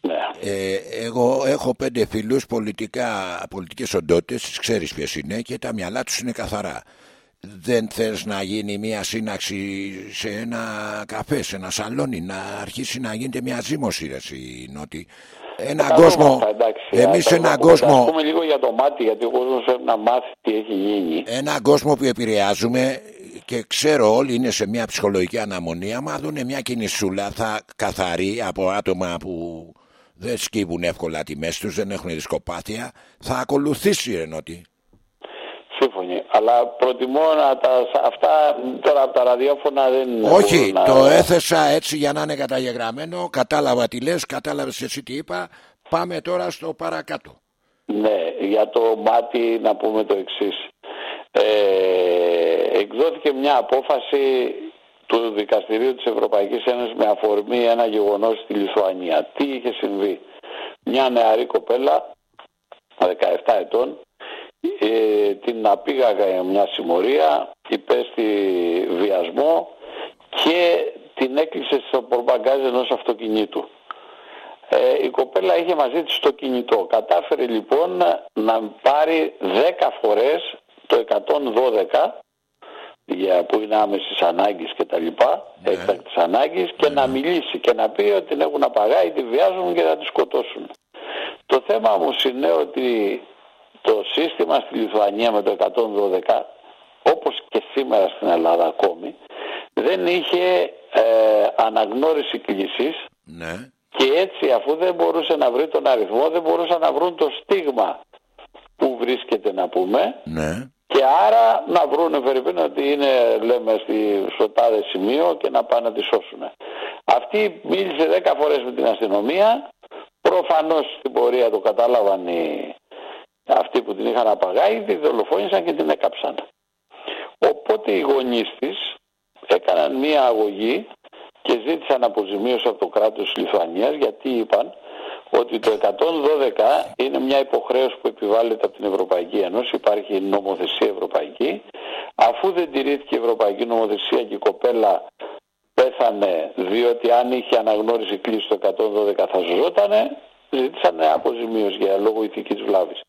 Ναι. Ε, εγώ έχω πέντε φίλους πολιτικά, πολιτικές οντότητες, ξέρεις ποιες είναι και τα μυαλά τους είναι καθαρά δεν θες να γίνει μια σύναξη σε ένα καφέ, σε ένα σαλόνι, να αρχίσει να γίνεται μια ζήμωση ρε Νότι. Ένα κόσμο, εμείς έναν κόσμο... πούμε λίγο για το μάτι, γιατί ο κόσμος πρέπει να μάθει τι έχει γίνει. Έναν κόσμο που επηρεάζουμε και ξέρω όλοι είναι σε μια ψυχολογική αναμονή, άμα δουν μια κινησούλα θα καθαρεί από άτομα που δεν σκύβουν εύκολα τη μέση τους, δεν έχουν δισκοπάθεια, θα ακολουθήσει ρε Νότι. Σύμφωνοι. Αλλά προτιμώ να τα. Αυτά τώρα από τα ραδιόφωνα δεν. Όχι, το έθεσα έτσι για να είναι καταγεγραμμένο. Κατάλαβα τι λες, κατάλαβες εσύ τι είπα. Πάμε τώρα στο παρακάτω. Ναι, για το μάτι να πούμε το εξής. Ε, εκδόθηκε μια απόφαση του Δικαστηρίου της Ευρωπαϊκής Ένωσης με αφορμή ένα γεγονός στη Λιθουανία. Τι είχε συμβεί; Μια νεαρή κοπέλα 17 ετών ε, την απήγαγα μια συμμορία, υπέστη βιασμό και την έκλεισε στο πορμπαγκάζ ενός αυτοκινήτου. Ε, η κοπέλα είχε μαζί της το κινητό. Κατάφερε λοιπόν να πάρει 10 φορές το 112 για που είναι άμεσης ανάγκης και τα λοιπά, ναι. έκτακτης ανάγκης και να ναι. μιλήσει και να πει ότι την έχουν απαγάει, τη βιάζουν και θα τη σκοτώσουν. Το θέμα όμως είναι ότι το σύστημα στη Λιθουανία με το 112 όπως και σήμερα στην Ελλάδα ακόμη δεν είχε ε, αναγνώριση κλήσης ναι. και έτσι αφού δεν μπορούσε να βρει τον αριθμό δεν μπορούσαν να βρουν το στίγμα που βρίσκεται να πούμε ναι. και άρα να βρουν Φερρυπίν ότι είναι λέμε στη, στο τάδε σημείο και να πάνε να τη σώσουν. Αυτή μίλησε 10 φορές με την αστυνομία, προφανώς στην πορεία το κατάλαβαν οι, αυτοί που την είχαν απαγάγει, τη δολοφόνησαν και την έκαψαν. Οπότε οι γονείς της έκαναν μία αγωγή και ζήτησαν αποζημίωση από το κράτος της Λιθουανίας γιατί είπαν ότι το 112 είναι μια υποχρέωση που επιβάλλεται από την Ευρωπαϊκή Ένωση, υπάρχει νομοθεσία ευρωπαϊκή. Αφού δεν τηρήθηκε η Ευρωπαϊκή Νομοθεσία και η κοπέλα πέθανε διότι αν είχε αναγνώριση κλίση το 112 θα ζωτανε ζήτησαν αποζημίωση για λόγω ηθικής βλάβης.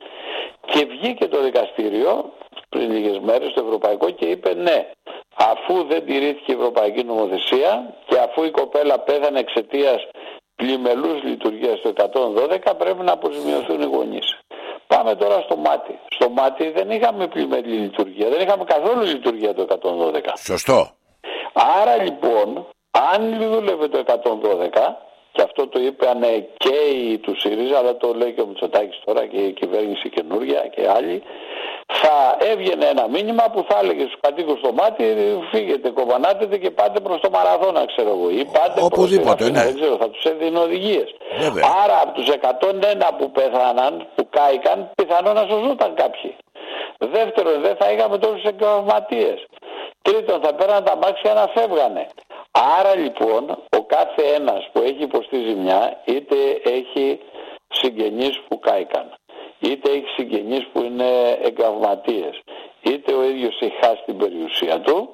Και βγήκε το δικαστήριο πριν λίγες μέρες το Ευρωπαϊκό και είπε ναι, αφού δεν τηρήθηκε η Ευρωπαϊκή Νομοθεσία και αφού η κοπέλα πέθανε εξαιτίας πλημελούς λειτουργίας του 112 πρέπει να αποζημιωθούν οι γονείς. Πάμε τώρα στο μάτι. Στο μάτι δεν είχαμε πλημελή λειτουργία, δεν είχαμε καθόλου λειτουργία το 112. Σωστό. Άρα λοιπόν, αν δούλευε το 112, και αυτό το είπαν και οι του ΣΥΡΙΖΑ, αλλά το λέει και ο Μητσοτάκης τώρα και η κυβέρνηση καινούργια και άλλοι, θα έβγαινε ένα μήνυμα που θα έλεγε στους κατοίκους στο μάτι φύγετε, κοβανάτετε και πάτε προς το μαραθώνα ξέρω εγώ ή πάτε Οπουδήποτε, προς ναι. δεν ξέρω, θα τους έδινε οδηγίες. Άρα από τους 101 που πέθαναν, που κάηκαν, πιθανόν να σωζόταν κάποιοι. Δεύτερον, δεν θα είχαμε τόσους εγκαυματίες. Τρίτον, θα πέραν τα μάξια να φεύγανε. Άρα λοιπόν, ο κάθε ένας που έχει υποστεί ζημιά, είτε έχει συγγενείς που κάηκαν, είτε έχει συγγενείς που είναι εγκαυματίες, είτε ο ίδιος έχει χάσει την περιουσία του,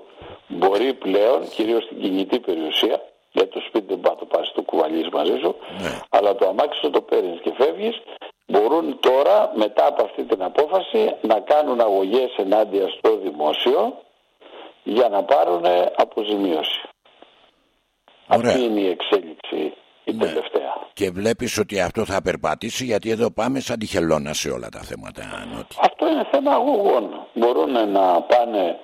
μπορεί πλέον, κυρίως την κινητή περιουσία, για το σπίτι δεν πάει το πας το κουβαλείς μαζί σου, ναι. αλλά το αμάξι σου το παίρνεις και φεύγεις, μπορούν τώρα μετά από αυτή την απόφαση να κάνουν αγωγές ενάντια στο δημόσιο για να πάρουν αποζημίωση. Αυτή είναι η εξέλιξη η ναι. τελευταία. Και βλέπεις ότι αυτό θα περπατήσει γιατί εδώ πάμε σαν τη χελώνα σε όλα τα θέματα. Αυτό είναι θέμα αγωγών. Μπορούν να πάνε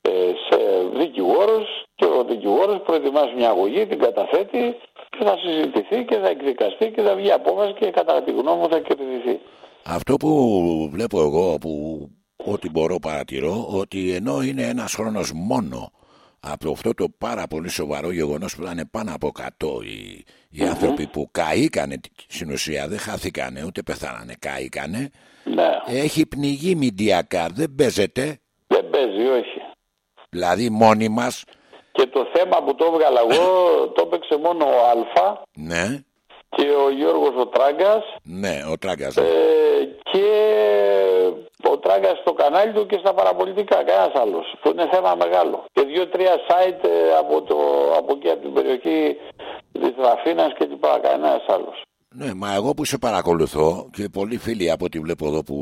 ε, σε δικηγόρους και ο δικηγόρος προετοιμάζει μια αγωγή, την καταθέτει και θα συζητηθεί και θα εκδικαστεί και θα βγει απόφαση και κατά τη γνώμη μου θα κερδιθεί. Αυτό που βλέπω εγώ, που ό,τι μπορώ παρατηρώ, ότι ενώ είναι ένας χρόνος μόνο από αυτό το πάρα πολύ σοβαρό γεγονός που ήταν πάνω από 100 οι, οι άνθρωποι που καήκανε στην ουσία, δεν χάθηκανε ούτε πεθάνανε, καήκανε. Ναι. Έχει πνιγεί μηντιακά, δεν παίζεται. Δεν παίζει, όχι. Δηλαδή μόνοι μας. Και το θέμα που το έβγαλα εγώ το έπαιξε μόνο ο Α. Ναι. Και ο Γιώργος ο Τράγκας. Ναι, ο Τράγκας. Ε, και ο Τράγκας στο κανάλι του και στα παραπολιτικά, κανένας άλλος. Που είναι θέμα μεγάλο. Και δύο-τρία site ε, από, το, από εκεί από την περιοχή της Ραφίνα και τίποτα, κανένας άλλος. Ναι, μα εγώ που σε παρακολουθώ και πολλοί φίλοι από ό,τι βλέπω εδώ που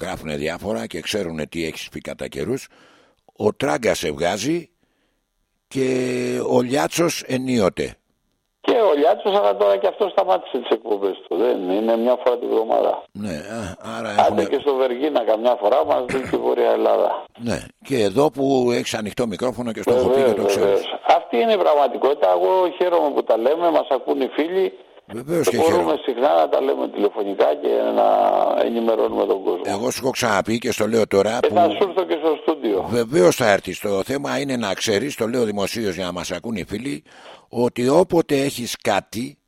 γράφουν διάφορα και ξέρουν τι έχεις πει κατά καιρούς, ο Τράγκας σε βγάζει και ο Λιάτσος ενίοτε. Και ο Λιάτσο, αλλά τώρα και αυτός σταμάτησε τις εκπομπές του. Δεν είναι μια φορά την εβδομάδα. Ναι, άρα έχουμε... και στο Βεργίνα καμιά φορά μας δίνει τη Βόρεια Ελλάδα. Ναι, και εδώ που έχεις ανοιχτό μικρόφωνο και στο έχω πει και το ξέρω. Αυτή είναι η πραγματικότητα. Εγώ χαίρομαι που τα λέμε, μας ακούν οι φίλοι. Βεβαίως και μπορούμε χαίρομαι. συχνά να τα λέμε τηλεφωνικά και να ενημερώνουμε τον κόσμο. Εγώ σου έχω ξαναπεί και στο λέω τώρα. Και που... θα σου έρθω και στο στούντιο. Βεβαίως θα έρθει. Το θέμα είναι να ξέρεις, το λέω δημοσίως για να μας ακούν οι φίλοι, ότι όποτε έχεις κάτι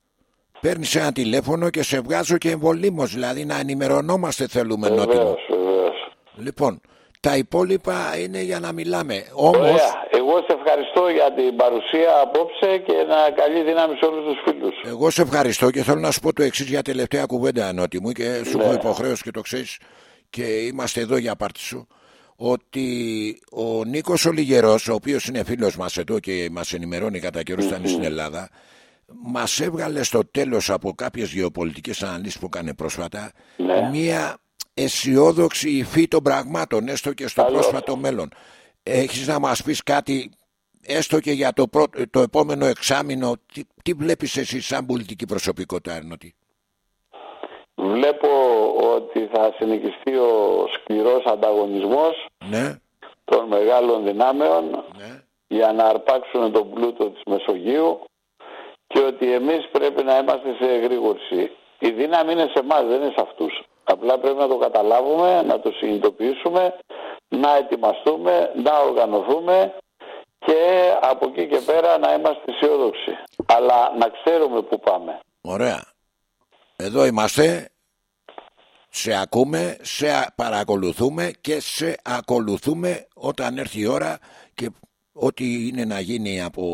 παίρνεις ένα τηλέφωνο και σε βγάζω και εμβολήμως δηλαδή να ενημερωνόμαστε θέλουμε βεβαίως, Λοιπόν, τα υπόλοιπα είναι για να μιλάμε. Όμως... Εγώ σε ευχαριστώ για την παρουσία απόψε και να καλή δύναμη σε όλους τους φίλους. Εγώ σε ευχαριστώ και θέλω να σου πω το εξής για τελευταία κουβέντα Νότι μου και σου έχω ναι. υποχρέωση και το ξέρεις και είμαστε εδώ για πάρτι σου ότι ο Νίκος ο Λιγερός, ο οποίος είναι φίλος μας εδώ και μας ενημερώνει κατά καιρούς ήταν στην Ελλάδα, μας έβγαλε στο τέλος από κάποιες γεωπολιτικές αναλύσεις που έκανε πρόσφατα ναι. μία αισιόδοξη υφή των πραγμάτων, έστω και στο πρόσφατο μέλλον. Έχεις να μας πεις κάτι, έστω και για το, το επόμενο εξάμεινο, τι, τι βλέπεις εσύ σαν πολιτική προσωπικότητα, Ερνότη. Βλέπω ότι θα συνεχιστεί ο σκληρός ανταγωνισμός ναι. των μεγάλων δυνάμεων ναι. για να αρπάξουν τον πλούτο της Μεσογείου και ότι εμείς πρέπει να είμαστε σε εγρήγορση. Η δύναμη είναι σε εμάς, δεν είναι σε αυτούς. Απλά πρέπει να το καταλάβουμε, να το συνειδητοποιήσουμε, να ετοιμαστούμε, να οργανωθούμε και από εκεί και πέρα να είμαστε αισιόδοξοι. αλλά να ξέρουμε που πάμε. Ωραία. Εδώ είμαστε. Σε ακούμε, σε παρακολουθούμε και σε ακολουθούμε όταν έρθει η ώρα και ό,τι είναι να γίνει από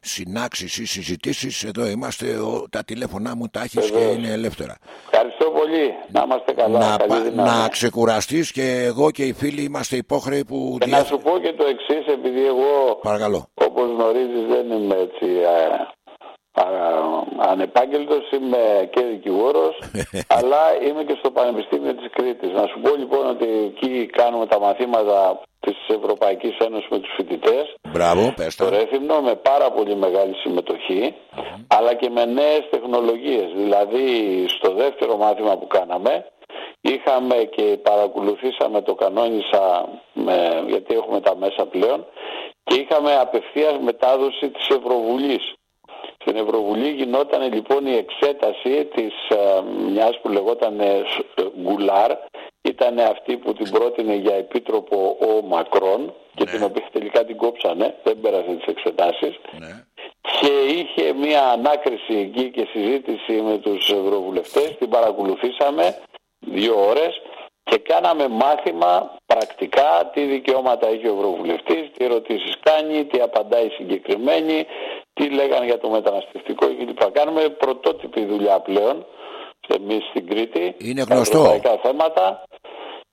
συνάξεις ή συζητήσεις εδώ είμαστε, τα τηλέφωνά μου τα έχεις και είναι ελεύθερα. Ευχαριστώ πολύ, να είμαστε καλά. Να, καλή να ξεκουραστείς και εγώ και οι φίλοι είμαστε υπόχρεοι που και Να σου πω και το εξής, επειδή εγώ Παρακαλώ. όπως γνωρίζεις δεν είμαι έτσι ανεπάγγελτος, είμαι και δικηγόρος, *laughs* αλλά είμαι και στο Πανεπιστήμιο της Κρήτης. Να σου πω λοιπόν ότι εκεί κάνουμε τα μαθήματα της Ευρωπαϊκής Ένωσης με τους φοιτητές. Μπράβο, πες Το Ρέθυμνο με πάρα πολύ μεγάλη αλλά και με νέες τεχνολογίες. Δηλαδή στο δεύτερο μάθημα που κάναμε, είχαμε και παρακολουθήσαμε το κανόνισα, με, γιατί έχουμε τα μέσα πλέον, και είχαμε απευθείας μετάδοση της Ευρωβουλής. Στην Ευρωβουλή γινόταν λοιπόν η εξέταση της ε, μιας που λεγόταν ε, Γκουλάρ, ήταν αυτή που την πρότεινε για επίτροπο ο Μακρόν και ναι. την οποία τελικά την κόψανε, δεν πέρασε τις εξετάσεις. Ναι. και είχε μια ανάκριση εκεί και συζήτηση με τους ευρωβουλευτές, την παρακολουθήσαμε δύο ώρες και κάναμε μάθημα πρακτικά τι δικαιώματα έχει ο Ευρωβουλευτής, τι ερωτήσεις κάνει, τι απαντάει συγκεκριμένη, τι λέγανε για το μεταναστευτικό κλπ. Κάνουμε πρωτότυπη δουλειά πλέον εμείς στην Κρήτη. Είναι γνωστό. θέματα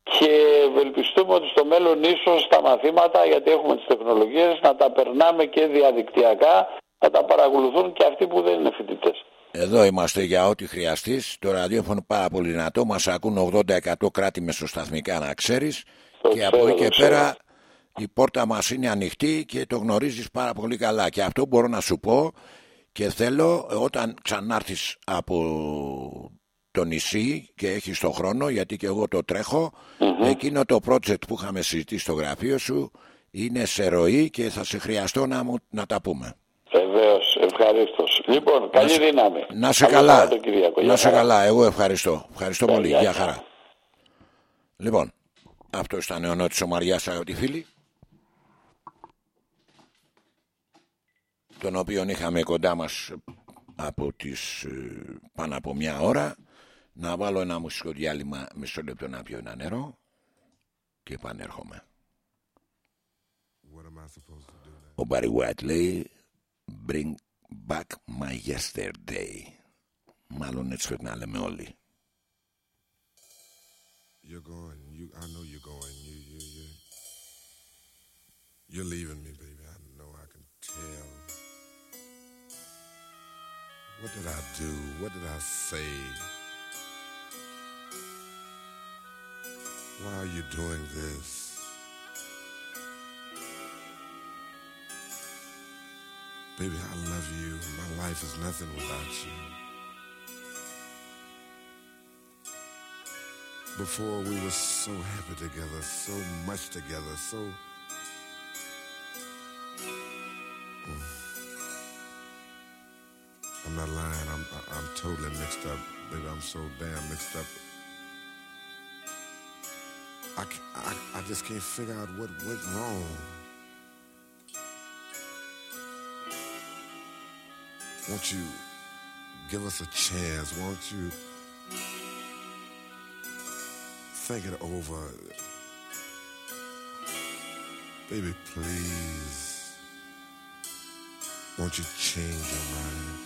και ευελπιστούμε ότι στο μέλλον ίσως τα μαθήματα γιατί έχουμε τις τεχνολογίες να τα περνάμε και διαδικτυακά να τα παρακολουθούν και αυτοί που δεν είναι φοιτητές. Εδώ είμαστε για ό,τι χρειαστείς. Το ραδιόφωνο πάρα πολύ δυνατό. Μας ακούν 80% κράτη μεσοσταθμικά, να ξέρεις. Και από εκεί και πέρα η πόρτα μας είναι ανοιχτή και το γνωρίζεις πάρα πολύ καλά. Και αυτό μπορώ να σου πω και θέλω όταν ξανάρθεις από το νησί και έχεις το χρόνο γιατί και εγώ το τρεχω εκείνο το project που είχαμε συζητήσει στο γραφείο σου είναι σε ροή και θα σε χρειαστώ να, μου, να τα πούμε. Βεβαίως, ευχαρίστως. Λοιπόν, καλή να, δύναμη. Να σε καλά. Να σε καλά. Εγώ ευχαριστώ. Ευχαριστώ πολύ. Γεια χαρά. Λοιπόν, αυτό ήταν ο Νότης ο Μαριάς, αγαπητοί φίλοι. Τον οποίο είχαμε κοντά μας από τις ε, πάνω από μια ώρα. Να βάλω ένα μουσικό διάλειμμα μισό λεπτό να πιω ένα νερό και επανέρχομαι. Ο Μπάρι White λέει Bring back my yesterday. Μάλλον έτσι πρέπει να λέμε όλοι. You're going. You, I know you're going. You, you, you. You're leaving me, baby. I know. I can tell. What did I do? What did I say? Why are you doing this? Baby, I love you. My life is nothing without you. Before we were so happy together, so much together, so. Mm. I'm not lying. I'm I'm totally mixed up, baby. I'm so damn mixed up. I, I, I just can't figure out what went wrong. Won't you give us a chance? Won't you think it over? Baby, please. Won't you change your mind?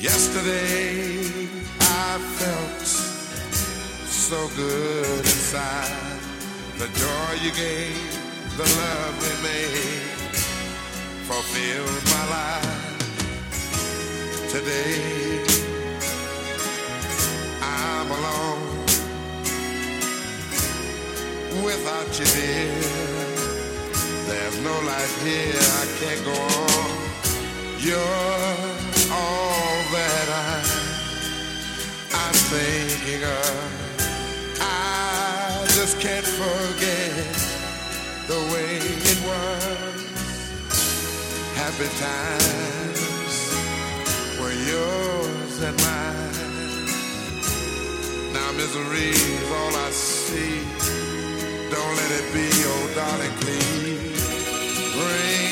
Yesterday so good inside. The joy you gave, the love we made, fulfilled my life. Today I'm alone without you, dear. There's no life here, I can't go on. You're all that I, I'm thinking of. Just can't forget the way it was. Happy times were yours and mine. Now misery is all I see. Don't let it be, oh darling, please. Bring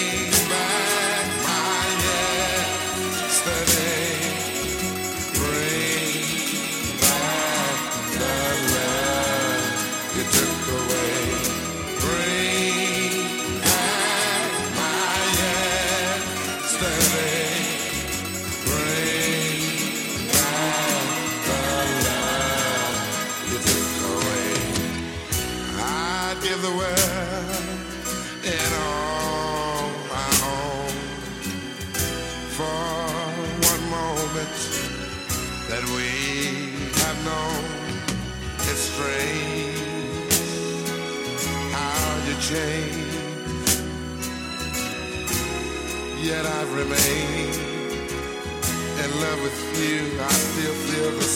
the world and all I own for one moment that we have known. It's strange how you change, yet I've remained in love with you. I still feel the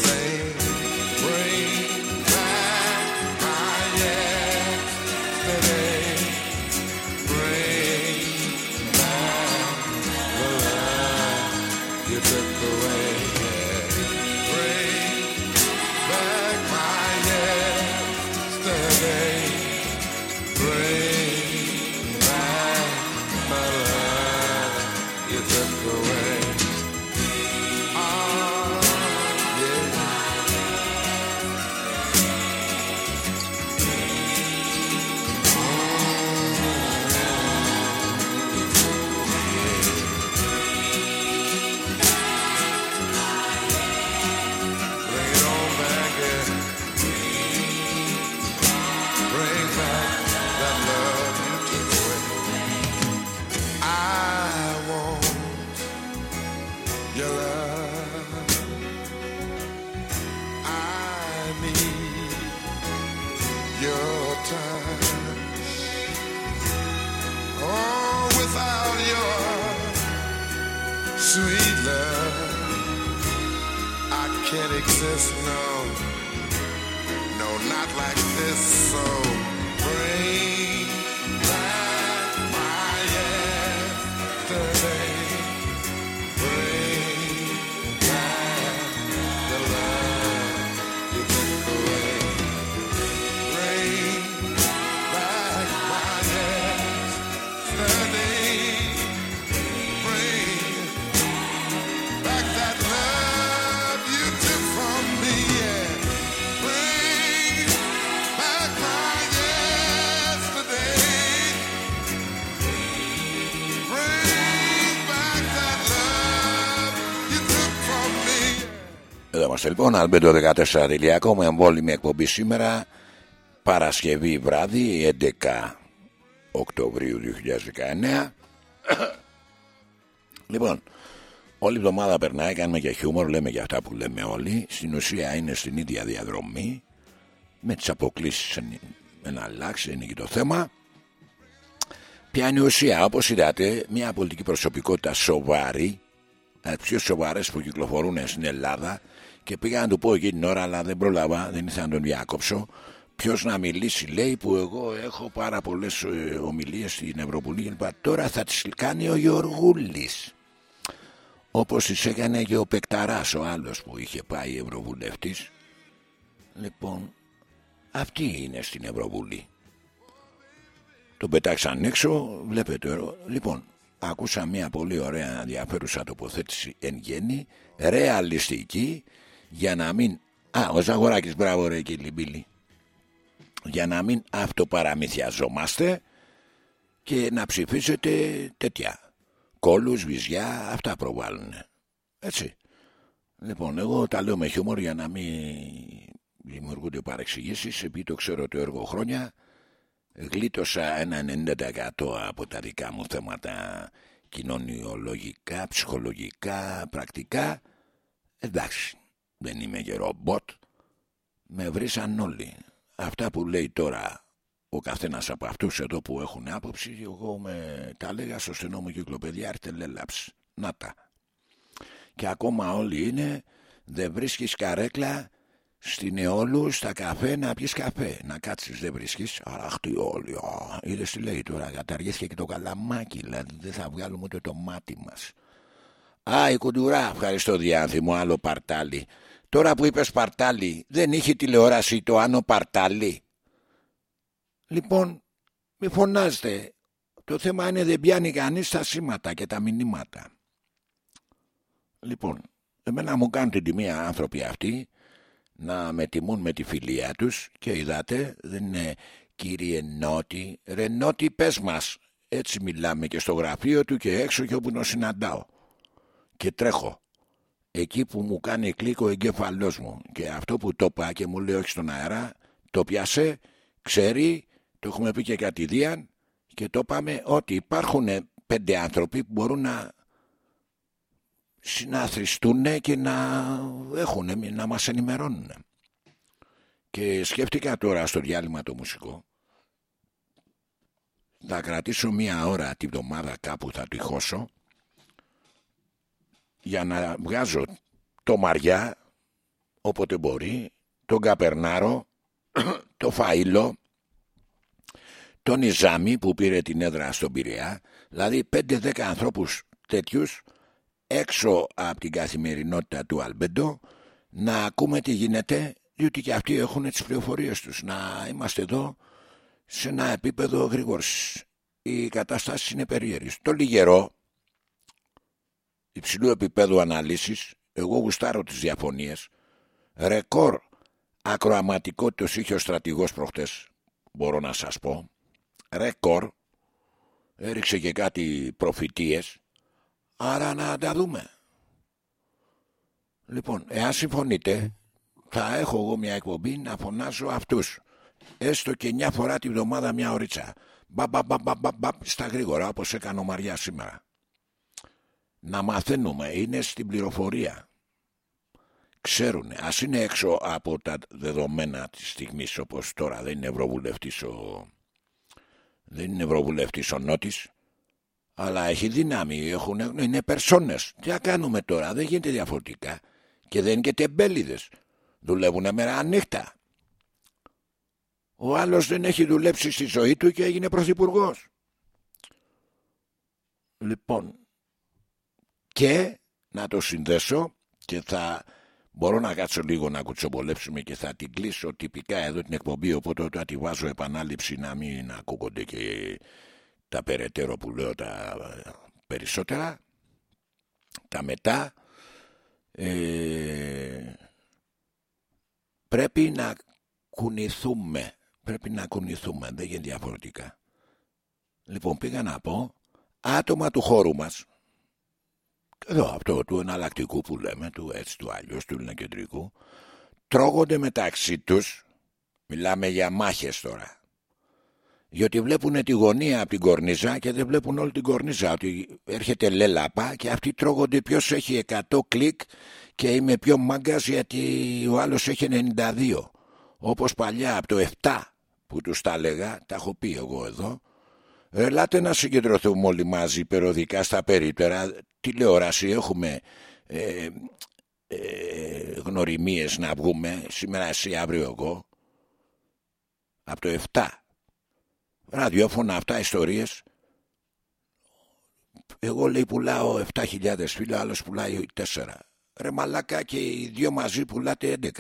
like this, so είμαστε λοιπόν, Αλμπέντο 14 Δηλιακό με εμβόλυμη εκπομπή σήμερα, Παρασκευή βράδυ, 11 Οκτωβρίου 2019. λοιπόν, όλη η εβδομάδα περνάει, κάνουμε και χιούμορ, λέμε για αυτά που λέμε όλοι. Στην ουσία είναι στην ίδια διαδρομή, με τις αποκλήσεις να αλλάξει, είναι και το θέμα. Ποια είναι η ουσία, όπως είδατε, μια πολιτική προσωπικότητα σοβαρή, από τις πιο σοβαρές που κυκλοφορούν στην Ελλάδα και πήγα να του πω εκείνη την ώρα, αλλά δεν πρόλαβα, δεν ήθελα να τον διακόψω. Ποιος να μιλήσει, λέει, που εγώ έχω πάρα πολλές ε, ομιλίες στην Ευρωβουλή κλπ. Τώρα θα τις κάνει ο Γιωργούλης. Όπως τις έκανε και ο Πεκταράς, ο άλλος που είχε πάει Ευρωβουλευτής. Λοιπόν, αυτή είναι στην Ευρωβουλή. Τον πετάξαν έξω, βλέπετε. εδώ. Λοιπόν, άκουσα μια πολύ ωραία ενδιαφέρουσα τοποθέτηση εν γέννη, ρεαλιστική, για να μην... Α, ο Ζαγοράκης, μπράβο ρε και Λιμπίλη. Για να μην αυτοπαραμυθιαζόμαστε και να ψηφίσετε τέτοια. Κόλους, βυζιά, αυτά προβάλλουν. Έτσι. Λοιπόν, εγώ τα λέω με χιούμορ για να μην δημιουργούνται παρεξηγήσεις, επειδή το ξέρω το έργο χρόνια, γλίτωσα ένα 90% από τα δικά μου θέματα κοινωνιολογικά, ψυχολογικά, πρακτικά. Εντάξει, δεν είμαι και ρομπότ. Με βρήσαν όλοι. Αυτά που λέει τώρα ο καθένας από αυτούς εδώ που έχουν άποψη, εγώ με τα έλεγα στο στενό μου κυκλοπαιδιά αρτελέλαψ. Να τα. Και ακόμα όλοι είναι, δεν βρίσκεις καρέκλα στην Εόλου, στα καφέ, να πιεις καφέ. Να κάτσεις, δεν βρίσκεις. Αραχτή όλοι. Είδες τι λέει τώρα, καταργήθηκε και το καλαμάκι, δηλαδή δεν θα βγάλουμε ούτε το μάτι μας. Α, η κουντουρά, ευχαριστώ διάνθη μου, άλλο παρτάλι. Τώρα που είπες Παρτάλι, δεν είχε τηλεόραση το Άνω Παρτάλι. Λοιπόν, μη φωνάζετε. Το θέμα είναι δεν πιάνει κανείς τα σήματα και τα μηνύματα. Λοιπόν, εμένα μου κάνουν την τιμή άνθρωποι αυτοί να με τιμούν με τη φιλία τους και είδατε δεν είναι κύριε Νότι ρε Νότι πες μας έτσι μιλάμε και στο γραφείο του και έξω και όπου τον συναντάω και τρέχω εκεί που μου κάνει κλικ ο εγκέφαλός μου και αυτό που το είπα και μου λέει όχι στον αέρα το πιάσε, ξέρει το έχουμε πει και κατηδίαν και το είπαμε ότι υπάρχουν πέντε άνθρωποι που μπορούν να συναθριστούν και να έχουν, να μας ενημερώνουν. Και σκέφτηκα τώρα στο διάλειμμα το μουσικό θα κρατήσω μία ώρα τη βδομάδα κάπου θα τυχώσω για να βγάζω το Μαριά όποτε μπορεί, τον Καπερνάρο, *clears throat* το Φαΐλο, τον Ιζάμι που πήρε την έδρα στον Πειραιά, δηλαδή 5-10 ανθρώπους τέτοιους έξω από την καθημερινότητα του Αλμπέντο να ακούμε τι γίνεται διότι και αυτοί έχουν τις πληροφορίες τους. Να είμαστε εδώ σε ένα επίπεδο γρήγορης. Η κατάσταση είναι περίεργη. Το λιγερό υψηλού επίπεδου αναλύσεις εγώ γουστάρω τις διαφωνίες ρεκόρ ακροαματικότητος είχε ο στρατηγός προχτές μπορώ να σας πω ρεκόρ έριξε και κάτι προφητείες Άρα να τα δούμε. Λοιπόν, εάν συμφωνείτε, θα έχω εγώ μια εκπομπή να φωνάζω αυτούς. Έστω και μια φορά τη βδομάδα μια ωρίτσα. Μπα, στα γρήγορα όπως έκανε ο Μαριά σήμερα. Να μαθαίνουμε, είναι στην πληροφορία. Ξέρουν, ας είναι έξω από τα δεδομένα της στιγμής όπως τώρα δεν είναι ευρωβουλευτής ο... Δεν είναι ευρωβουλευτής ο Νότης αλλά έχει δύναμη, έχουν, είναι περσόνες. Τι να κάνουμε τώρα, δεν γίνεται διαφορετικά. Και δεν είναι και τεμπέληδες. Δουλεύουν μέρα νύχτα. Ο άλλος δεν έχει δουλέψει στη ζωή του και έγινε πρωθυπουργός. Λοιπόν, και να το συνδέσω και θα μπορώ να κάτσω λίγο να κουτσομπολέψουμε και θα την κλείσω τυπικά εδώ την εκπομπή οπότε όταν τη βάζω επανάληψη να μην ακούγονται και τα περαιτέρω που λέω τα περισσότερα. Τα μετά ε, πρέπει να κουνηθούμε πρέπει να κουνηθούμε δεν γίνεται διαφορετικά. Λοιπόν πήγα να πω άτομα του χώρου μας εδώ αυτό του εναλλακτικού που λέμε του έτσι του αλλιώς του κεντρικού τρώγονται μεταξύ τους μιλάμε για μάχες τώρα γιατί βλέπουν τη γωνία από την κορνίζα και δεν βλέπουν όλη την κορνίζα. Ότι έρχεται λέλαπα και αυτοί τρώγονται ποιος έχει 100 κλικ και είμαι πιο μάγκας γιατί ο άλλος έχει 92. Όπως παλιά από το 7 που τους τα έλεγα, τα έχω πει εγώ εδώ. Ελάτε να συγκεντρωθούμε όλοι μαζί περιοδικά στα περίπτερα. Τηλεόραση έχουμε ε, ε, γνωριμίες να βγούμε. Σήμερα εσύ, αύριο εγώ. Από το 7 ραδιόφωνα αυτά ιστορίες. Εγώ λέει πουλάω 7.000 φίλοι άλλος πουλάει 4 ρε μαλάκα και οι δύο μαζί πουλάτε 11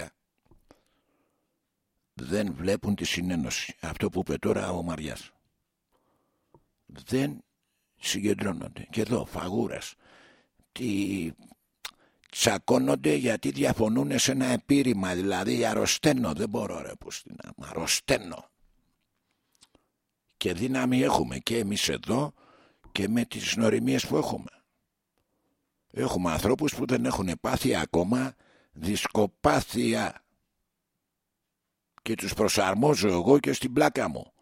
δεν βλέπουν τη συνένωση. Αυτό που είπε τώρα ο Μαριάς. Δεν συγκεντρώνονται. Και εδώ φαγούρας τι τσακώνονται γιατί διαφωνούν σε ένα επίρρημα δηλαδή αρρωσταίνω δεν μπορώ ρε πως την αρρωσταίνω και δύναμη έχουμε και εμείς εδώ και με τις νοημίες που έχουμε. Έχουμε ανθρώπους που δεν έχουν πάθει ακόμα δισκοπάθεια και τους προσαρμόζω εγώ και στην πλάκα μου.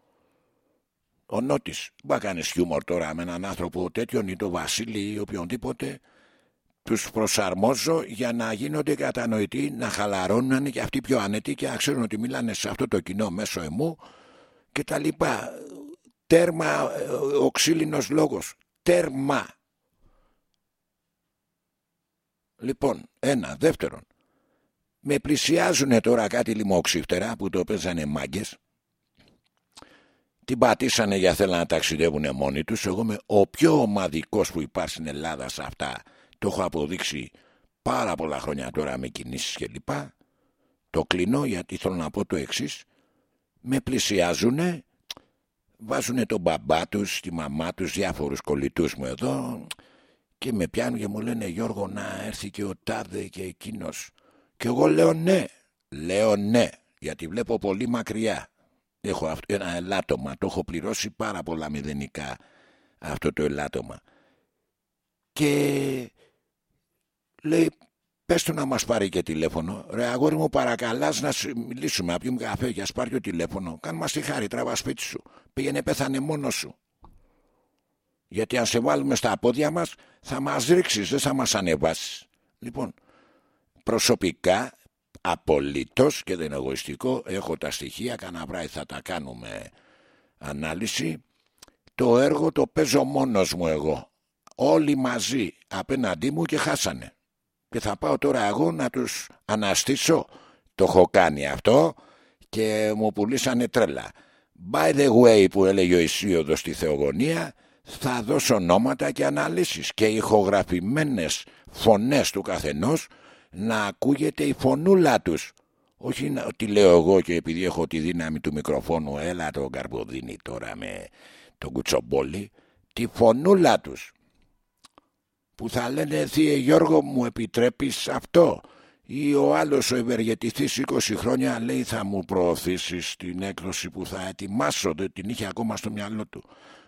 Ο Νότης, μπα κάνεις χιούμορ τώρα με έναν άνθρωπο τέτοιον ή το Βασίλη ή οποιονδήποτε τους προσαρμόζω για να γίνονται κατανοητοί, να χαλαρώνουν και αυτοί πιο ανετοί και να ξέρουν ότι μιλάνε σε αυτό το κοινό μέσω εμού και τα λοιπά. Τέρμα ε, ο ξύλινος λόγος. Τέρμα. Λοιπόν ένα. Δεύτερον με πλησιάζουν τώρα κάτι λιμόξυφτερα που το παίζανε μάγκες. Την πατήσανε για θέλουν να ταξιδεύουν μόνοι τους. Εγώ είμαι ο πιο ομαδικός που υπάρχει στην Ελλάδα σε αυτά το έχω αποδείξει πάρα πολλά χρόνια τώρα με κινήσεις και λοιπά. Το κλείνω γιατί θέλω να πω το εξής. με πλησιάζουνε βάζουν τον μπαμπά τους, τη μαμά τους, διάφορους κολλητούς μου εδώ και με πιάνουν και μου λένε Γιώργο να έρθει και ο Τάδε και εκείνος και εγώ λέω ναι, λέω ναι γιατί βλέπω πολύ μακριά έχω ένα ελάττωμα, το έχω πληρώσει πάρα πολλά μηδενικά αυτό το ελάττωμα. Και λέει πες του να μας πάρει και τηλέφωνο. Ρε αγόρι μου παρακαλάς να μιλήσουμε να πιούμε καφέ και ας πάρει το τηλέφωνο. Κάνε μας τη χάρη τραβά σπίτι σου. Πήγαινε πέθανε μόνος σου. Γιατί αν σε βάλουμε στα πόδια μας θα μας ρίξεις δεν θα μας ανεβάσεις. Λοιπόν προσωπικά απολύτως και δεν είναι εγωιστικό έχω τα στοιχεία κανένα βράδυ θα τα κάνουμε ανάλυση. Το έργο το παίζω μόνος μου εγώ. Όλοι μαζί απέναντί μου και χάσανε και θα πάω τώρα εγώ να τους αναστήσω. Το έχω κάνει αυτό και μου πουλήσανε τρέλα. By the way που έλεγε ο Ισίωδος στη Θεογονία θα δώσω ονόματα και αναλύσεις και ηχογραφημένες φωνές του καθενός να ακούγεται η φωνούλα τους. Όχι ότι λέω εγώ και επειδή έχω τη δύναμη του μικροφόνου έλα τον καρποδίνη τώρα με τον κουτσομπόλι τη φωνούλα τους που θα λένε Θεία Γιώργο μου επιτρέπεις αυτό ή ο άλλος ο ευεργετηθής 20 χρόνια λέει θα μου προωθήσεις την έκδοση που θα ετοιμάσω δεν την είχε ακόμα στο μυαλό του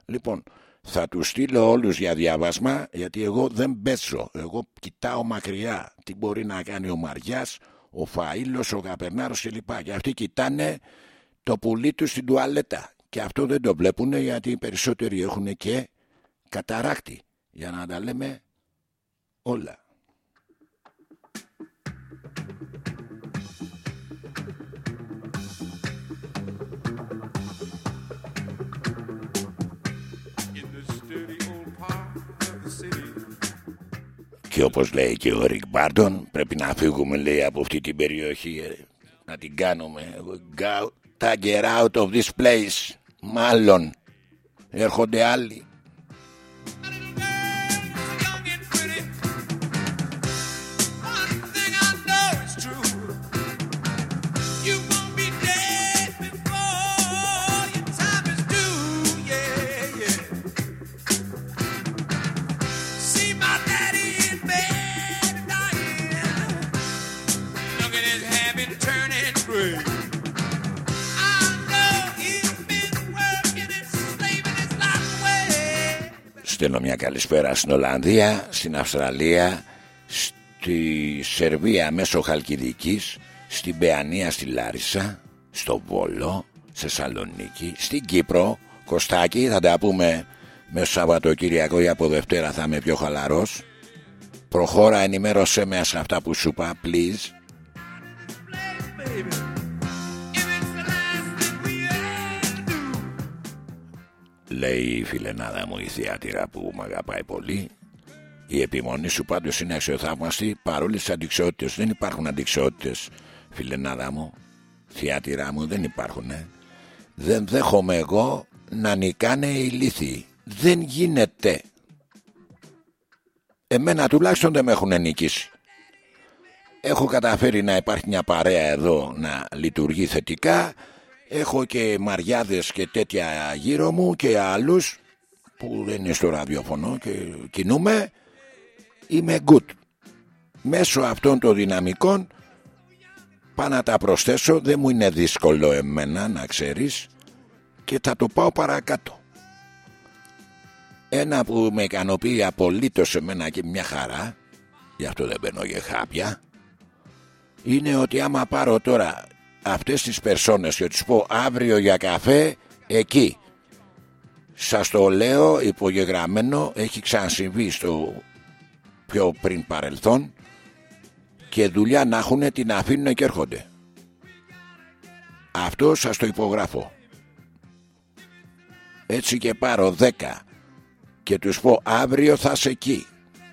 λοιπόν θα τους στείλω όλους για διάβασμα γιατί εγώ δεν πέσω. Εγώ κοιτάω μακριά τι μπορεί να κάνει ο Μαριάς ο Φαΐλος, ο Καπερνάρος κλπ. Και αυτοί κοιτάνε το πουλί τους στην τουαλέτα. Και αυτό δεν το βλέπουν γιατί οι περισσότεροι έχουν και καταράκτη. Για να τα λέμε όλα. Και όπως λέει και ο Ρικ Μπάρτον πρέπει να φύγουμε λέει από αυτή την περιοχή ε, να την κάνουμε. Go, get out of this place. Μάλλον έρχονται άλλοι Στέλνω μια καλησπέρα στην Ολλανδία, στην Αυστραλία, στη Σερβία μέσω Χαλκιδικής, στην Παιανία στη Λάρισα, στο Βόλο, σε Σαλονίκη, στην Κύπρο, Κωστάκη, θα τα πούμε μέσα Σαββατοκύριακο ή από Δευτέρα θα είμαι πιο χαλαρός. Προχώρα, ενημέρωσέ με σε αυτά που σου είπα, please. Λέει η φιλενάδα μου η θεάτηρα που με αγαπάει πολύ. Η επιμονή σου πάντως είναι αξιοθαύμαστη παρόλες τις αντικσότητες. Δεν υπάρχουν αντικσότητες φιλενάδα μου. Θεάτηρα μου δεν υπάρχουν ε. Δεν δέχομαι εγώ να νικάνε οι λύθοι. Δεν γίνεται. Εμένα τουλάχιστον δεν με έχουν νικήσει. Έχω καταφέρει να υπάρχει μια παρέα εδώ να λειτουργεί θετικά Έχω και μαριάδες και τέτοια γύρω μου και άλλους που δεν είναι στο ραδιοφωνό και κινούμε. Είμαι good. Μέσω αυτών των δυναμικών πάω να τα προσθέσω. Δεν μου είναι δύσκολο εμένα να ξέρεις και θα το πάω παρακάτω. Ένα που με ικανοποιεί απολύτως εμένα και μια χαρά γι' αυτό δεν μπαίνω για χάπια είναι ότι άμα πάρω τώρα αυτές τις περσόνες και τους πω αύριο για καφέ εκεί. Σας το λέω υπογεγραμμένο έχει ξανασυμβεί στο πιο πριν παρελθόν και δουλειά να έχουν την αφήνουν και έρχονται. Αυτό σας το υπογράφω. Έτσι και πάρω δέκα και τους πω αύριο θα είσαι εκεί.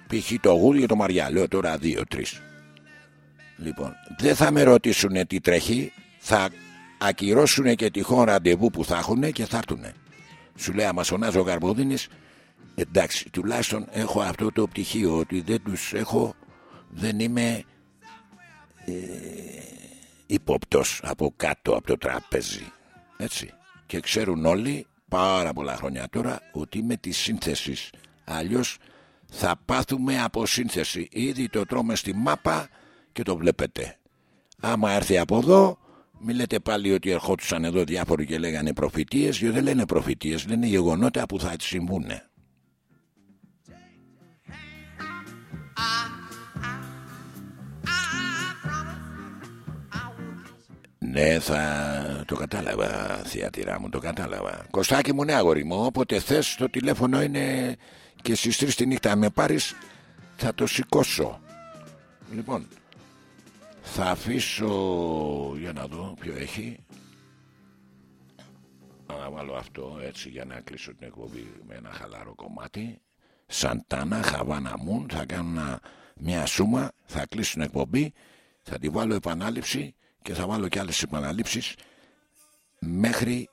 Π.χ. το γούδι και το μαριά λέω τώρα δύο τρεις Λοιπόν, δεν θα με ρωτήσουν τι τρέχει, θα ακυρώσουν και τυχόν ραντεβού που θα έχουν και θα έρθουν. Σου λέει, άμα ο Καρποδίνης, εντάξει, τουλάχιστον έχω αυτό το πτυχίο ότι δεν τους έχω δεν είμαι ε, υποπτός από κάτω από το τραπέζι έτσι και ξέρουν όλοι πάρα πολλά χρόνια τώρα ότι είμαι της σύνθεσης. αλλιώς θα πάθουμε από σύνθεση ήδη το τρώμε στη μάπα και το βλέπετε άμα έρθει από εδώ μην λέτε πάλι ότι ερχόντουσαν εδώ διάφοροι και λέγανε προφητείες γιατί δεν λένε προφητείες λένε γεγονότα που θα συμβούν Ναι, θα το κατάλαβα, θεατήρα μου, το κατάλαβα. Κωστάκι μου, ναι, αγόρι μου, όποτε θες το τηλέφωνο είναι και στις τρεις τη νύχτα με πάρεις, θα το σηκώσω. Λοιπόν, θα αφήσω, για να δω ποιο έχει. Να βάλω αυτό έτσι για να κλείσω την εκπομπή με ένα χαλαρό κομμάτι. Σαντάνα, Χαβάνα Μουν, θα κάνω μια σούμα, θα κλείσω την εκπομπή, θα τη βάλω επανάληψη και θα βάλω και άλλες επαναλήψεις μέχρι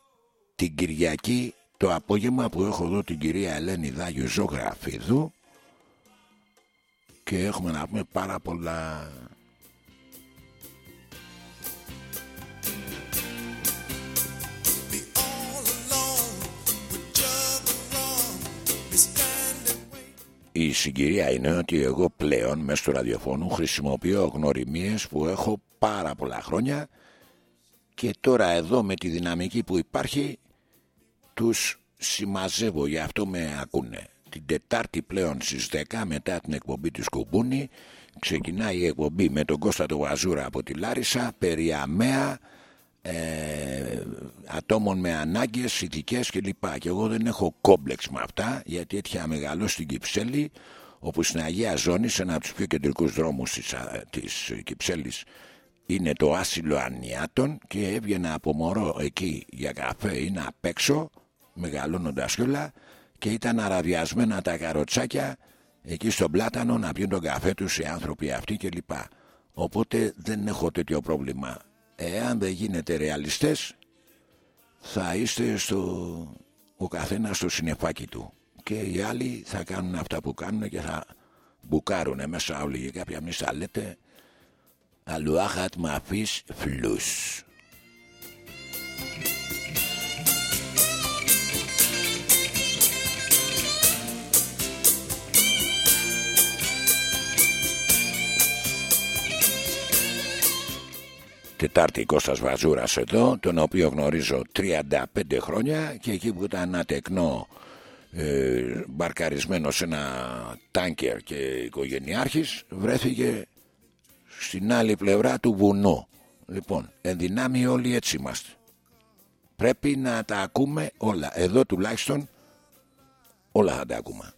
την Κυριακή το απόγευμα που έχω εδώ την κυρία Ελένη Δάγιο Ζωγραφίδου και έχουμε να πούμε πάρα πολλά Η συγκυρία είναι ότι εγώ πλέον μέσω του ραδιοφώνου χρησιμοποιώ γνωριμίες που έχω πάρα πολλά χρόνια και τώρα εδώ με τη δυναμική που υπάρχει τους συμμαζεύω. Γι' αυτό με ακούνε. Την Τετάρτη πλέον στις 10 μετά την εκπομπή του Σκουμπούνη ξεκινάει η εκπομπή με τον Κώστα το Βαζούρα από τη Λάρισα περί αμαία ε, ατόμων με ανάγκες ειδικές κλπ. Και εγώ δεν έχω κόμπλεξ με αυτά γιατί έτυχα μεγαλώσει στην Κυψέλη όπου στην Αγία Ζώνη σε ένα από τους πιο κεντρικούς δρόμους της, της Κυψέλης είναι το άσυλο Ανιάτων και έβγαινα από μωρό εκεί για καφέ ή να παίξω μεγαλώνοντας κιόλα και ήταν αραδιασμένα τα καροτσάκια εκεί στον πλάτανο να πιούν τον καφέ τους οι άνθρωποι αυτοί κλπ. Οπότε δεν έχω τέτοιο πρόβλημα εάν δεν γίνετε ρεαλιστές θα είστε στο, ο καθένας στο συνεφάκι του. Και οι άλλοι θα κάνουν αυτά που κάνουν και θα μπουκάρουν μέσα όλοι. Και κάποια μισά θα λέτε αλουάχατ μαφής φλούς Τετάρτη Κώστας Βαζούρας εδώ, τον οποίο γνωρίζω 35 χρόνια και εκεί που ήταν ένα τεκνό ε, μπαρκαρισμένος σε ένα τάνκερ και οικογενειάρχης βρέθηκε στην άλλη πλευρά του βουνού. Λοιπόν, ενδυνάμει όλοι έτσι είμαστε. Πρέπει να τα ακούμε όλα. Εδώ τουλάχιστον όλα θα τα ακούμε.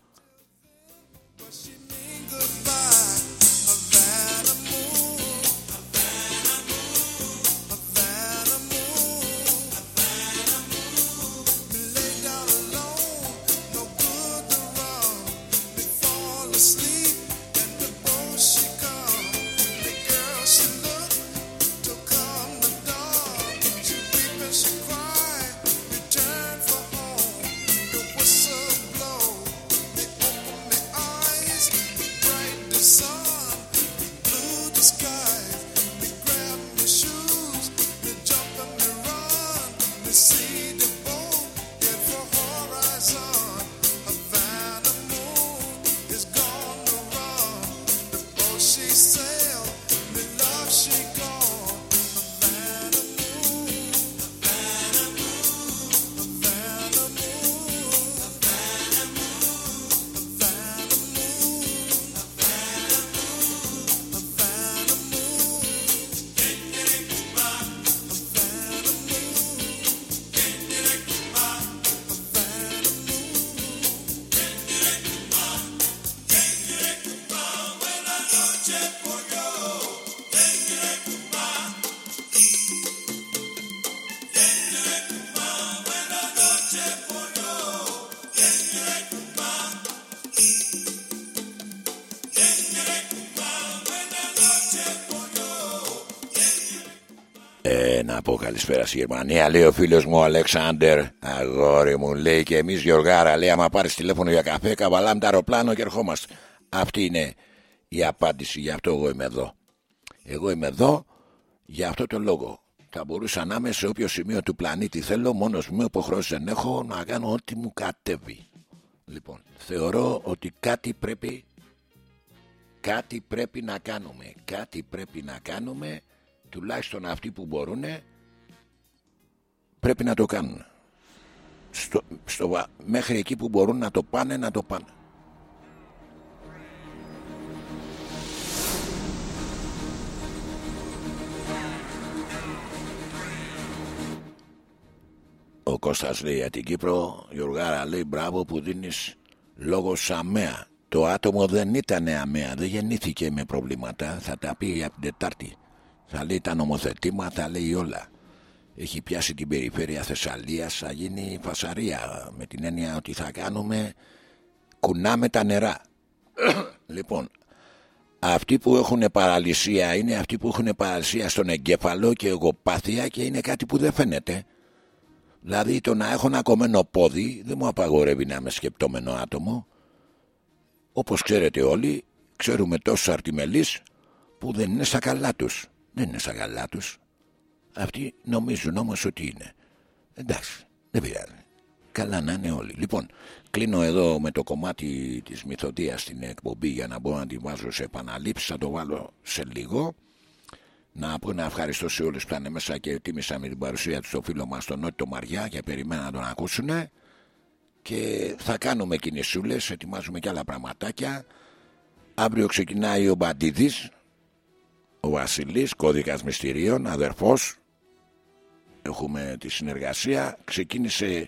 Καλησπέρα στη Γερμανία. Λέει ο φίλος μου ο Αλεξάνδρ. Αγόρι μου λέει και εμείς Γιωργάρα. Λέει άμα πάρεις τηλέφωνο για καφέ, καβαλάμε το αεροπλάνο και ερχόμαστε. Αυτή είναι η απάντηση γι' αυτό εγώ είμαι εδώ. Εγώ είμαι εδώ για αυτό το λόγο. Θα μπορούσα να είμαι σε όποιο σημείο του πλανήτη θέλω, μόνος μου υποχρεώσεις δεν έχω να κάνω ό,τι μου κατέβει. Λοιπόν, θεωρώ ότι κάτι πρέπει κάτι πρέπει να κάνουμε. Κάτι πρέπει να κάνουμε, τουλάχιστον αυτοί που μπορούν, πρέπει να το κάνουν. Στο, στο, μέχρι εκεί που μπορούν να το πάνε, να το πάνε. Ο Κώστας λέει για την Κύπρο, Γιωργάρα λέει μπράβο που δίνεις λόγο σαμέα. Το άτομο δεν ήταν αμαία, δεν γεννήθηκε με προβλήματα, θα τα πει από την Τετάρτη. Θα λέει τα νομοθετήματα, θα λέει όλα. Έχει πιάσει την περιφέρεια Θεσσαλίας, θα γίνει φασαρία με την έννοια ότι θα κάνουμε κουνάμε τα νερά. *coughs* λοιπόν, αυτοί που έχουν παραλυσία είναι αυτοί που έχουν παραλυσία στον εγκέφαλο και εγωπάθεια και είναι κάτι που δεν φαίνεται. Δηλαδή το να έχω ένα κομμένο πόδι δεν μου απαγορεύει να είμαι σκεπτόμενο άτομο. Όπως ξέρετε όλοι, ξέρουμε τόσους αρτιμελείς που δεν είναι στα καλά τους. Δεν είναι στα καλά τους. Αυτοί νομίζουν όμως ότι είναι. Εντάξει, δεν πειράζει. Καλά να είναι όλοι. Λοιπόν, κλείνω εδώ με το κομμάτι της μυθοδίας στην εκπομπή για να μπορώ να τη βάζω σε επαναλήψεις. Θα το βάλω σε λίγο. Να πω να ευχαριστώ σε όλους που ήταν μέσα και τίμησα με την παρουσία τους στο φίλο μας τον Νότιο Μαριά και περιμένα να τον ακούσουν. Και θα κάνουμε κινησούλες, ετοιμάζουμε και άλλα πραγματάκια. Αύριο ξεκινάει ο Μπαντίδης, ο Βασιλής, κώδικας μυστηρίων, αδερφός. Έχουμε τη συνεργασία. Ξεκίνησε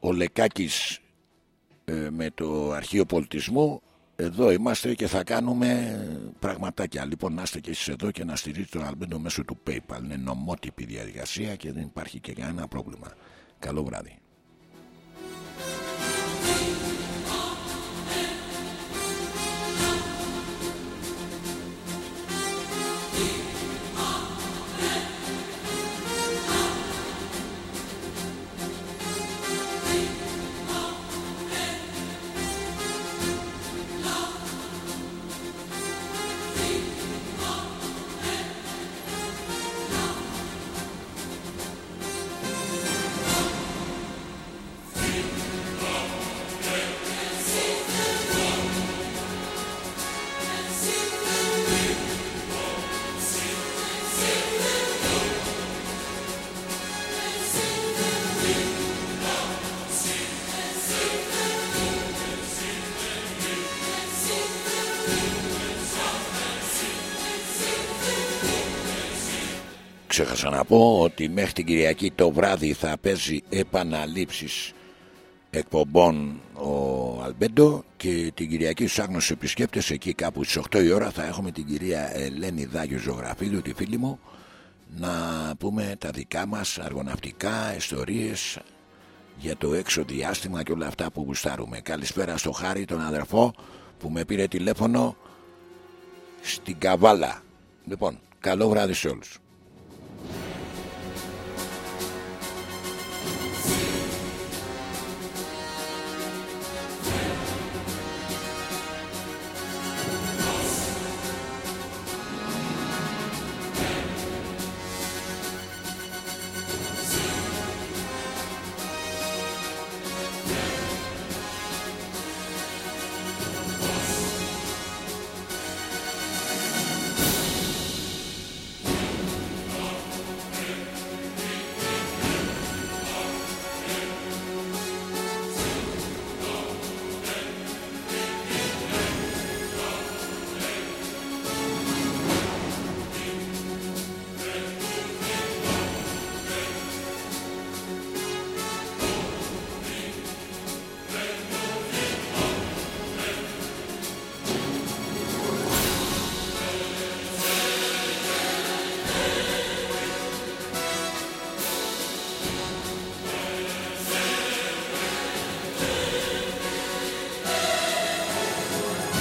ο Λεκάκης ε, με το αρχείο πολιτισμού εδώ είμαστε και θα κάνουμε πραγματάκια. Λοιπόν, να είστε και εσείς εδώ και να στηρίζετε τον Αλμπέντο μέσω του PayPal. Είναι νομότυπη διαδικασία και δεν υπάρχει και κανένα πρόβλημα. Καλό βράδυ. Πω ότι μέχρι την Κυριακή το βράδυ θα παίζει επαναλήψεις εκπομπών ο Αλμπέντο και την Κυριακή στους άγνωστους επισκέπτες εκεί κάπου στις 8 η ώρα θα έχουμε την κυρία Ελένη Δάγιο Ζωγραφίδου τη φίλη μου να πούμε τα δικά μας αργοναυτικά, ιστορίες για το έξω διάστημα και όλα αυτά που γουστάρουμε. Καλησπέρα στο Χάρη τον αδερφό που με πήρε τηλέφωνο στην Καβάλα. Λοιπόν, καλό βράδυ σε όλους.